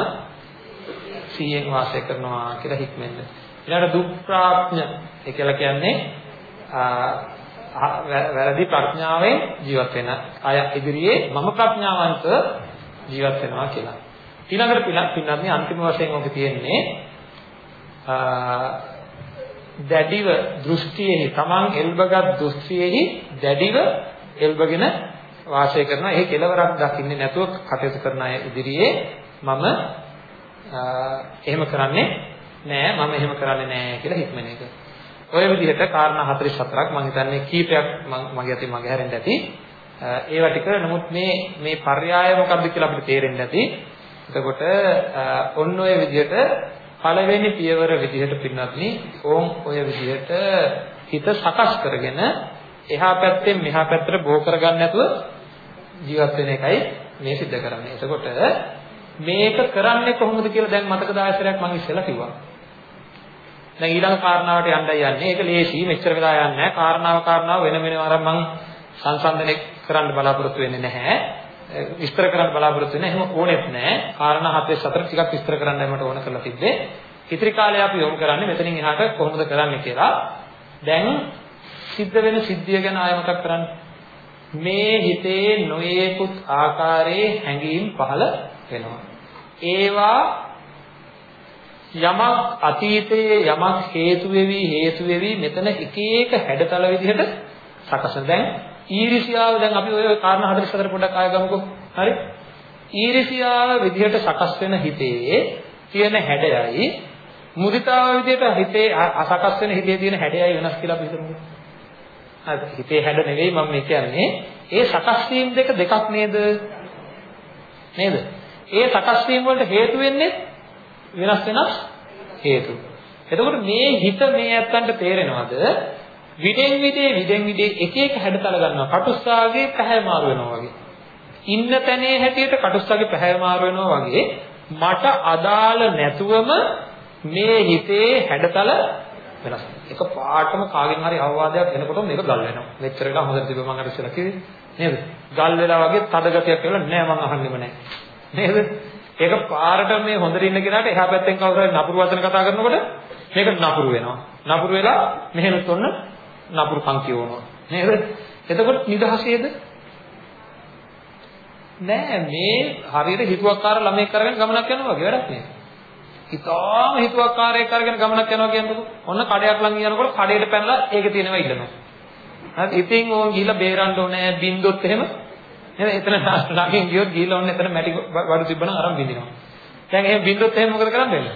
සිහියෙන් වාසය කරනවා කියලා හික්මෙන්න. ඊළඟට දුක්ඛාඥ ඒ කියලා කියන්නේ වැරදි ප්‍රඥාවෙන් ජීවත් වෙන අය ඉදිරියේ මම ප්‍රඥාවන්ත ජීවත් වෙනවා කියලා. ඊළඟට පින්නත් මේ අන්තිම වශයෙන් ඔක තියෙන්නේ දැඩිව දෘෂ්ටියෙහි තමන් එල්බගත් දෘෂ්ටියෙහි දැඩිව එල්බගෙන වාසය කරනවා. ඒ කෙලවරක් දකින්නේ නැතුව කටයුතු කරන අය ඉදිරියේ මම එහෙම කරන්නේ නෑ මම එහෙම කරන්නේ නෑ කියලා හිතමන එක. ඔය විදිහට කාරණා 44ක් මම හිතන්නේ කීපයක් මගේ අතින් මගේ හැරෙන්න ඇති. ඒවා ටික නමුත් මේ මේ පర్యాయ මොකක්ද කියලා අපිට තේරෙන්න ඇති. එතකොට ඔන්න ඔය විදිහට පළවෙනි පියවර විදිහට පින්වත්නි ඕම් ඔය විදිහට හිත සකස් කරගෙන එහා පැත්තෙන් මෙහා පැත්තට බෝ කරගන්න නැතුව ජීවත් වෙන එකයි මේ සිද්ධ කරන්නේ. එතකොට මේක කරන්නේ කොහොමද කියලා දැන් මතකද ආයතරයක් මම ඉස්සෙල්ලා කිව්වා. දැන් ඊළඟ කාරණාවට යන්නයි යන්නේ. ඒක ලේසි. මෙච්චර වෙලා යන්නේ නැහැ. කාරණාව කාරණාව වෙන වෙනම අරන් මම සංසන්දනය කරන්න බලාපොරොත්තු වෙන්නේ නැහැ. විස්තර කරන්න බලාපොරොත්තු වෙන්නේ එහෙම ඕනෙත් නැහැ. කාරණා 74 ටිකක් විස්තර කරන්නයි මට ඕන කරලා තිබ්බේ. ඉතිරි කාලේ අපි යොමු කරන්නේ මෙතනින් එහාට කොහොමද කරන්නේ කියලා. දැන් සිද්ධ වෙන සිද්ධිය ගැන ආය මතක් කරන්න. මේ හිතේ නොයේකුත් ආකාරයේ හැඟීම් පහළ වෙනවා. ඒවා යමක් අතීතයේ යමක් හේතු වෙවි හේතු වෙවි මෙතන එක එක හැඩතල විදිහට සකසන. දැන් ඊර්ෂියාව දැන් අපි ඔය කාරණා 44 පොඩ්ඩක් ආය ගමුකෝ. හරි? ඊර්ෂියාව විදිහට සකස් වෙන හිතේ තියෙන හැඩයයි මුදිතාව විදිහට හිතේ අසකස් වෙන හිතේ තියෙන හැඩයයි වෙනස් කියලා අපි හිතමු. හරි හිතේ හැඩ නෙවෙයි මම මේ කියන්නේ. ඒ සකස් වීම දෙක දෙකක් නේද? නේද? ඒ සකස් වීම වලට හේතු වෙන්නේ වෙනස් වෙනස් හේතු. එතකොට මේ හිත මේ ඇත්තන්ට තේරෙනවද? විදෙන් විදේ විදෙන් විදේ එක එක හැඩතල ගන්නවා. කටුස්සාගේ පැහැ මාරු වෙනවා වගේ. ඉන්න තැනේ හැටියට කටුස්සාගේ පැහැ මාරු වෙනවා වගේ මට අදාළ නැතුවම මේ හිතේ හැඩතල වෙනස් එක පාටම කාගෙන් හරි අවවාදයක් එනකොට මේක ගල් වෙනවා. මෙච්චර එක හොඳට තිබ්බ මම අර ඉස්සෙල්ලා කිව්වේ නේද? ගල් වෙලා වගේ තද ගතියක් කියලා නෑ මම අහන්නෙම නෑ. නේද? ඒක පාරට මේ හොඳට ඉන්න කෙනාට එහා පැත්තෙන් කවුරු හරි නපුරු වචන කතා කරනකොට මේක නපුරු වෙනවා. නපුරු වෙලා මෙහෙනුත් ඔන්න නපුරු කම් කියවනවා. නේද? එතකොට නිදහසේද? නෑ මේ හරියට හිතුවක්කාර ළමෙක් කරගෙන ගමනක් යනවා වගේ වැඩක් නෑ. ඉතාලම හිතුවක්කාරයෙක් කරගෙන ගමනක් යනවා කියනකොට ඔන්න කඩයක් ළඟ යනකොට කඩේට පැනලා ඒකේ තියෙනවා ඉල්ලනවා. හරි ඉතින් ඕන් ගිහිල්ලා බේරන්න ඕනේ බින්දොත් එහෙම නේද? එතන ළඟින් ගියොත් ගිහිල්ලා ඔන්න එතන මැටි වඩු තිබ්බනම් අරන් බින්දිනවා. දැන් එහෙම බින්දොත් එහෙම මොකද කරන්නේ?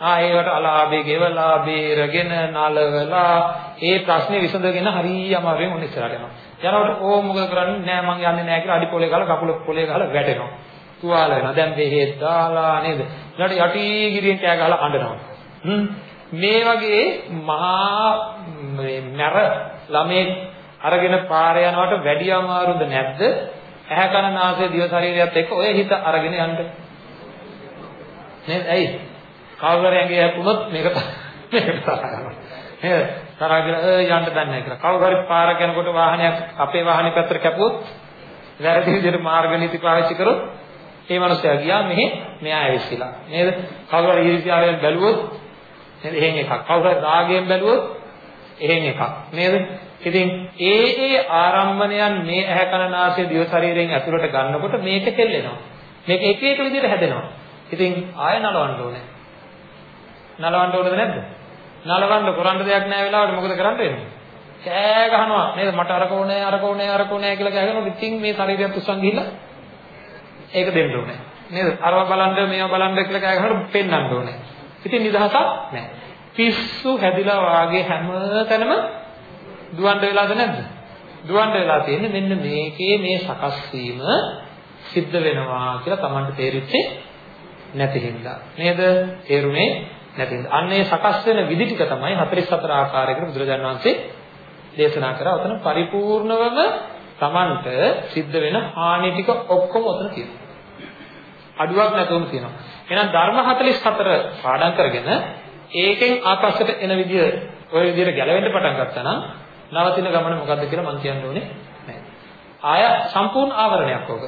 ආ ඒවට අලාභේ ගෙවලා බේරගෙන නලවලා ඒ ප්‍රශ්නේ විසඳගෙන හරිය අමාරුවෙන් ඔන්න ඉස්සරහට යනවා. යනකොට ඕ මොකද කරන්නේ? නෑ මං යන්නේ නෑ කියලා අඩි පොලේ ගහලා කකුල පොලේ ගහලා වැටෙනවා. තුවාල වෙනවා. දැන් බෙහෙත් දාලා නේද? ඊට යටි ගිරියෙන් කෑ ගහලා අඬනවා. හ්ම් මේ වගේ මහා මේ මර ළමේ අරගෙන පාර යනවට වැඩි අමාරුද නැද්ද? ඇහැ කන නාසය දිව ශරීරයත් එක්ක ඔය හිත අරගෙන යන්න. නේද? ඇයි? කවුරුහරි ඇඟේ හැප්පුණොත් මේක මේක තරහනවා. නේද? තරහගෙන යන්න දන්නේ නැහැ කියලා. කවුරු හරි පාරක යනකොට වාහනයක් අපේ වාහනේ පැත්තට කැපුවොත් වැරදි විදිහට මාර්ග නීති පාවිච්චි කරොත් ඒ මනුස්සයා ගියා මෙහෙ මෙයා ඇවිස්සලා. නේද? කවුරු හරි ඊර්ෂ්‍යාවෙන් බැලුවොත් නේද? එහෙන් එකක්. කවුරු හරි රාගයෙන් බැලුවොත් එහෙන් එකක්. නේද? ඉතින් ඒ ඒ ආරම්මණයන් මේ ඇහැ කන නාසය දිව ශරීරයෙන් ඇතුළට ගන්නකොට මේක තෙල්ලෙනවා. මේක එක එක විදිහට හැදෙනවා. ඉතින් ආය නලවන්න ඕනේ. නලවන්න ඕනද නැද්ද? නලවන්න කරන්න දෙයක් නැහැ වෙලාවට මොකද කරන්න වෙන්නේ? කෑ ගහනවා නේද? මට අරක ඕනේ අරක ඕනේ අරක ඕනේ කියලා කෑ ගහනවා. ඉතින් මේ ශරීරයත් උස්සන් ගිහිල්ලා ඒක දෙන්න ඕනේ. නේද? අරව බලන්න මේව බලන්න කියලා කෑ ගහනකොට පෙන්වන්න ඕනේ. ඉතින් නිදහසක් නැහැ. පිස්සු හැදිලා වාගේ හැම තැනම දුවන්න වෙලාද නැද්ද? දුවන්න වෙලා තියෙන්නේ මෙන්න මේකේ මේ සකස් වීම සිද්ධ වෙනවා කියලා Tamanට තේරිච්චේ නැති හින්දා. නේද? තේරුනේ නැති හින්දා. අන්න ඒ සකස් වෙන විදි ටික තමයි 44 ආකාරයකට බුදුරජාණන් වහන්සේ දේශනා කරා. ඔතන පරිපූර්ණවම Tamanට සිද්ධ වෙන හානි ටික ඔක්කොම ඔතන තියෙනවා. අඩුවක් නැතුවම තියෙනවා. එහෙනම් ධර්ම 44 පාඩම් කරගෙන ඒකෙන් ආපස්සට එන විදිය ඔය විදියට ගැලවෙන්න පටන් ගත්තා නම් නවතින ගමන මොකද්ද කියලා මම කියන්න ඕනේ නැහැ. ආය සම්පූර්ණ ආවරණයක් ඕක.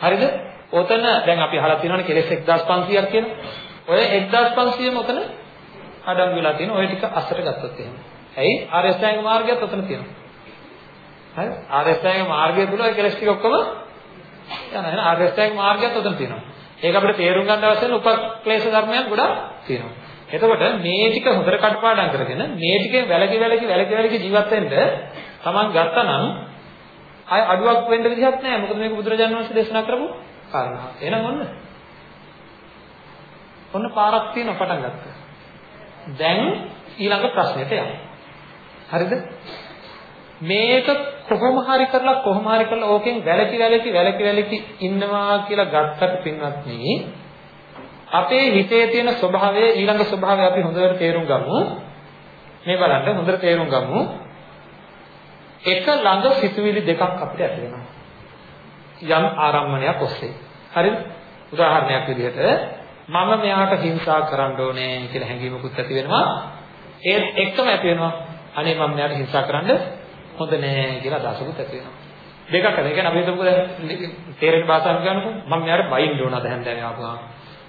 හරිද? ඔතන දැන් අපි අහලා තියෙනවානේ කෙලස් 1500ක් කියන. ඔය 1500ම ඔතන අඩංගු වෙලා තියෙන ඔය ටික අස්සට ගත්තොත් එහෙම. ඇයි? ආර්ය අෂ්ටාංග මාර්ගයත් ඔතන තියෙනවා. හරි? ආර්ය අෂ්ටාංග මාර්ගය තුල ඔය කෙලස් ටික ඔක්කොම යනවා. එහෙනම් ආර්ය අෂ්ටාංග මාර්ගයත් ඔතන තියෙනවා. ඒක අපිට තේරුම් ගන්න අවශ්‍ය වෙන උපක්ලේශ ධර්මයන් ගොඩක් තියෙනවා. එතකොට මේ ටික හොඳට කටපාඩම් කරගෙන මේ ටිකෙන් වැලකි වැලකි වැලකි වැලකි ජීවත් වෙන්න Taman ගත්තා නම් අය අඩුවක් වෙන්න විදිහක් නැහැ. මොකද මේක බුදුරජාණන් වහන්සේ දේශනා කරපු කාරණා. එහෙනම් ඔන්න. ඔන්න පාරක් තියෙන පටන් ගත්තා. දැන් ඊළඟ ප්‍රශ්නෙට යමු. හරිද? මේක කොහොම හරි කරලා කොහොම හරි කරලා ඕකෙන් වැලකි වැලකි වැලකි වැලකි ඉන්නවා කියලා ගත්තට පින්වත්නි අපේ හිතේ තියෙන ස්වභාවය ඊළඟ ස්වභාවය අපි හොඳට තේරුම් ගමු. මේ බලන්න හොඳට තේරුම් ගමු. එක ළඟ සිතුවිලි දෙකක් අපිට ඇති වෙනවා. යම් ආරම්මණයක් ඔස්සේ. හරිද? උදාහරණයක් විදිහට මම මෙයාට හිංසා කරන්න ඕනේ කියලා හැඟීමකුත් ඇති වෙනවා. ඒත් එක්කම ඇති වෙනවා අනේ මම මෙයාට හිංසා කරන්න හොඳ නෑ කියලා අදහසකුත් ඇති වෙනවා. දෙකක් අතර. ඒ කියන්නේ අපි හිතමුකෝ දැන් තේරෙන භාෂාවෙන් කියනකො මම මෙයාට බයින්න ඕන අද හැන්දෑවේ ආපුවා.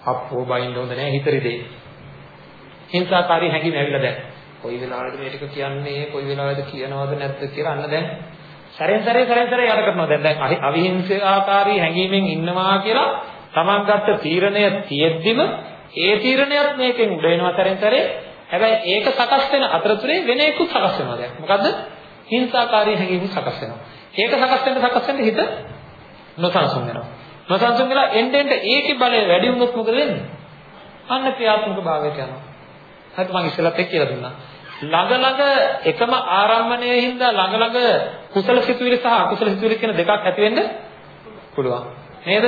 අප්පෝ බයින්න හොඳ නෑ හිතරි දෙයි. හිංසාකාරී හැඟීම ඇවිල්ලා දැන්. කොයි වෙලාවෙද මේ ටික කියන්නේ කොයි වෙලාවෙද කියනවද නැද්ද කියලා අන්න දැන් සැරෙන් සැරේ සැරෙන් සැරේ යාද කරනවා. දැන් දැන් අවිහිංසාකාරී හැඟීමෙන් ඉන්නවා කියලා Taman ගත්ත තීරණය තියෙද්දිම ඒ තීරණයත් මේකෙන් උඩ වෙනවා සැරෙන් සැරේ. හැබැයි ඒක සකස් වෙන අතරතුරේ වෙන එකක් සකස් වෙනවා දැන්. මොකද්ද? හිංසාකාරී හැඟීම් සකස් වෙනවා. ඒක සකස් වෙන්න සකස් වෙන්න හිත නොසන්සුන් වෙනවා. නොසන්සුන් වෙලා එන්න එන්න ඒකේ බලය වැඩි වුණොත් මොකද වෙන්නේ? අන්න ක්‍රියාත්මක භාවයට යනවා. හරිද මම ඉස්සෙල්ලත් එක්ක කියලා දුන්නා. ළඟ ළඟ එකම ආරම්භණයේ හින්දා ළඟ ළඟ කුසල සිතුවිලි සහ අකුසල සිතුවිලි කියන දෙකක් ඇති වෙන්න පුළුවන්. නේද?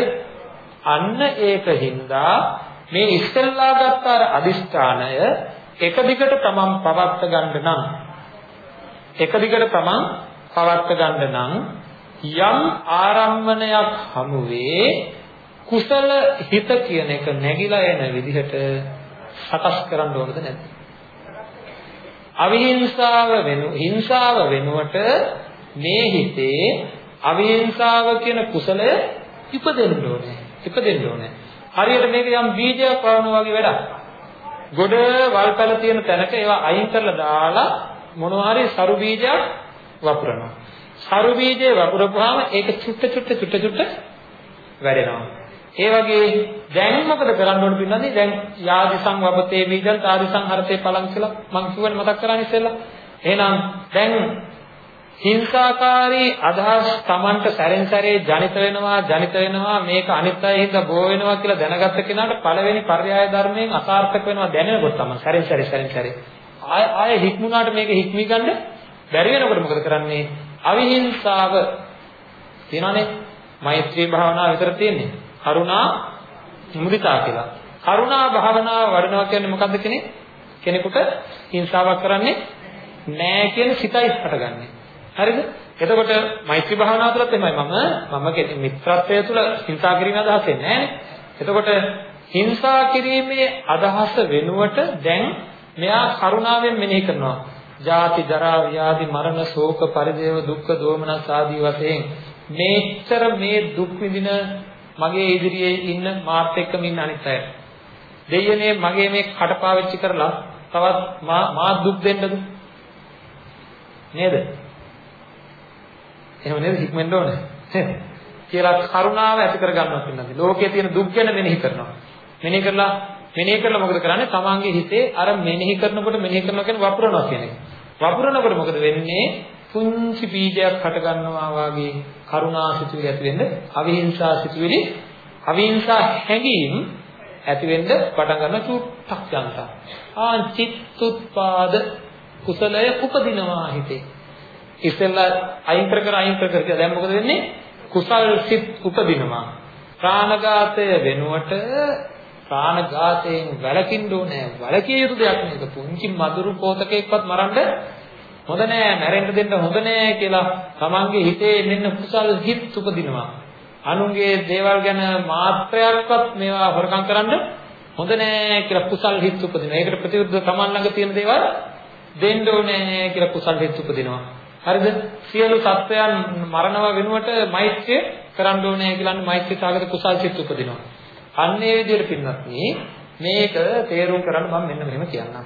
අන්න ඒක හින්දා මේ ඉස්සෙල්ලා ගත්ත අර අදිෂ්ඨානය එක දිගට තමන් පවත්ත ගන්න නම් එක දිගට තමන් පවත්ත ගන්න නම් යම් ආරම්මණයක් හමුවේ කුසල හිත කියන එක නැగిලා එන විදිහට සකස් කරන්න ඕනද නැද්ද? අවිහිංසාව වෙනු හිංසාව වෙනුවට මේ හිතේ අවිහිංසාව කියන කුසලය ඉපදෙන්න ඕනේ. ඉපදෙන්න ඕනේ. හරියට මේක යම් බීජයක් වවනවා වගේ වැඩක්. ගොඩ වල්පැල තියෙන තැනක ඒවා අයින් කරලා දාලා මොනවා හරි සරු බීජයක් වපුරනවා. සරු බීජය වපුරපුවාම ඒක චුට්ට චුට්ට චුට්ට චුට්ට වැඩෙනවා. ඒ වගේ දැන් මොකද කරන්න ඕන පින්නන්නේ දැන් යාදිසං වපතේ බීජං තාරිසං හරතේ පලං කියලා මම කියවන මතක් කරන්නේ ඉස්සෙල්ලා. එහෙනම් දැන් හිංසාකාරී අදහස් Tamanට සැරෙන් සැරේ ජනිත වෙනවා ජනිත වෙනවා මේක අනිත්‍යයි හින්දා බෝ වෙනවා කියලා දැනගත්ත කෙනාට පළවෙනි පర్యాయ ධර්මයෙන් අසාර්ථක වෙනවා දැනෙනකොට තමයි සැරෙන් සැරේ සැරෙන් සැරේ ආය ආය හික්මුණාට මේක හික්මී ගන්න බැරි වෙනකොට මොකද කරන්නේ? අවිහිංසාව තියෙනවානේ. මෛත්‍රී භාවනාව විතර තියෙන්නේ. කරුණා මුදිතා කියලා. කරුණා භාවනාව වඩනවා කියන්නේ මොකද්ද කෙනෙක්? කෙනෙකුට හිංසාවක් කරන්නේ නෑ කියන සිතයි හටගන්නේ. හරිද? එතකොට මෛත්‍රී භාවනාව තුළත් එහෙමයි. මම මම මිත්‍රත්වය තුළ හිංසා කිරීමේ අදහස් එන්නේ නැහැනේ. එතකොට හිංසා කිරීමේ අදහස වෙනුවට දැන් මෙයා කරුණාවෙන් මෙනෙහි කරනවා. ජාති ජරා ව්‍යාධි මරණ ශෝක පරිදේව දුක්ඛ දෝමනස් ආදී වශයෙන් මේච්චර මේ දුක් විඳින මගේ ඉදිරියේ ඉන්න මාත් එක්කම ඉන්න අනිත් අය. දෙයනේ මගේ මේ කටපාවිච්චි කරලා තවත් මා දුක් දෙන්නද? නේද? එහෙම නේද හික්මෙන්න ඕනේ. කියලා කරුණාව ඇති කර ගන්නවා පින්නදී. ලෝකයේ තියෙන දුක් ගැන මෙනෙහි කරනවා. මෙනෙහි කරලා මෙනෙහි කරලා මොකද කරන්නේ? තමන්ගේ හිතේ අර මෙනෙහි කරනකොට මෙනෙහි කරනවා කියන්නේ වපුරනවා කියන එක. වපුරනකොට මොකද වෙන්නේ? පුංචි බීජයක් හට ගන්නවා වාගේ කරුණා සිතුවිලි ඇති වෙන්න අවිහිංසා සිතුවිලි අවිහිංසා හැඟීම් ඇති වෙන්න පටන් ගන්න චුට්ටක් යන්තා. ආ චිත්තුත්පාද කුසලය උපදිනවා හිතේ. ඉස්සෙල්ලා අයින් කර කර අයින් කර කර කියලා දැන් මොකද වෙන්නේ? කුසල් සිත් උපදිනවා. ප්‍රාණඝාතය වෙනුවට ප්‍රාණඝාතයෙන් වැළකින්න ඕනේ. වැළකිය යුතු දෙයක් නේද? පුංචි මදුරු පොතකෙක්වත් මරන්න හොඳ නෑ, මැරෙන්න දෙන්න හොඳ නෑ කියලා තමන්ගේ හිතේ මෙන්න කුසල් හිත් උපදිනවා. අනුන්ගේ දේවල් ගැන මාත්‍රයක්වත් මේවා හොරකම් කරන්න හොඳ නෑ කියලා කුසල් හිත් උපදිනවා. ඒකට ප්‍රතිවිරුද්ධ තමන් ළඟ තියෙන දේවල් දෙන්න ඕනේ කියලා කුසල් හිත් උපදිනවා. හරිද? සියලු සත්වයන් මරණව වෙනුවට මෛත්‍රිය කරන්න ඕනේ කියලා මෛත්‍රී සාගත කුසල් සිත් උපදිනවා. අන්න ඒ විදිහට පින්නත් මේක තේරුම් කරන්න මම මෙන්න මෙහෙම කියන්නම්.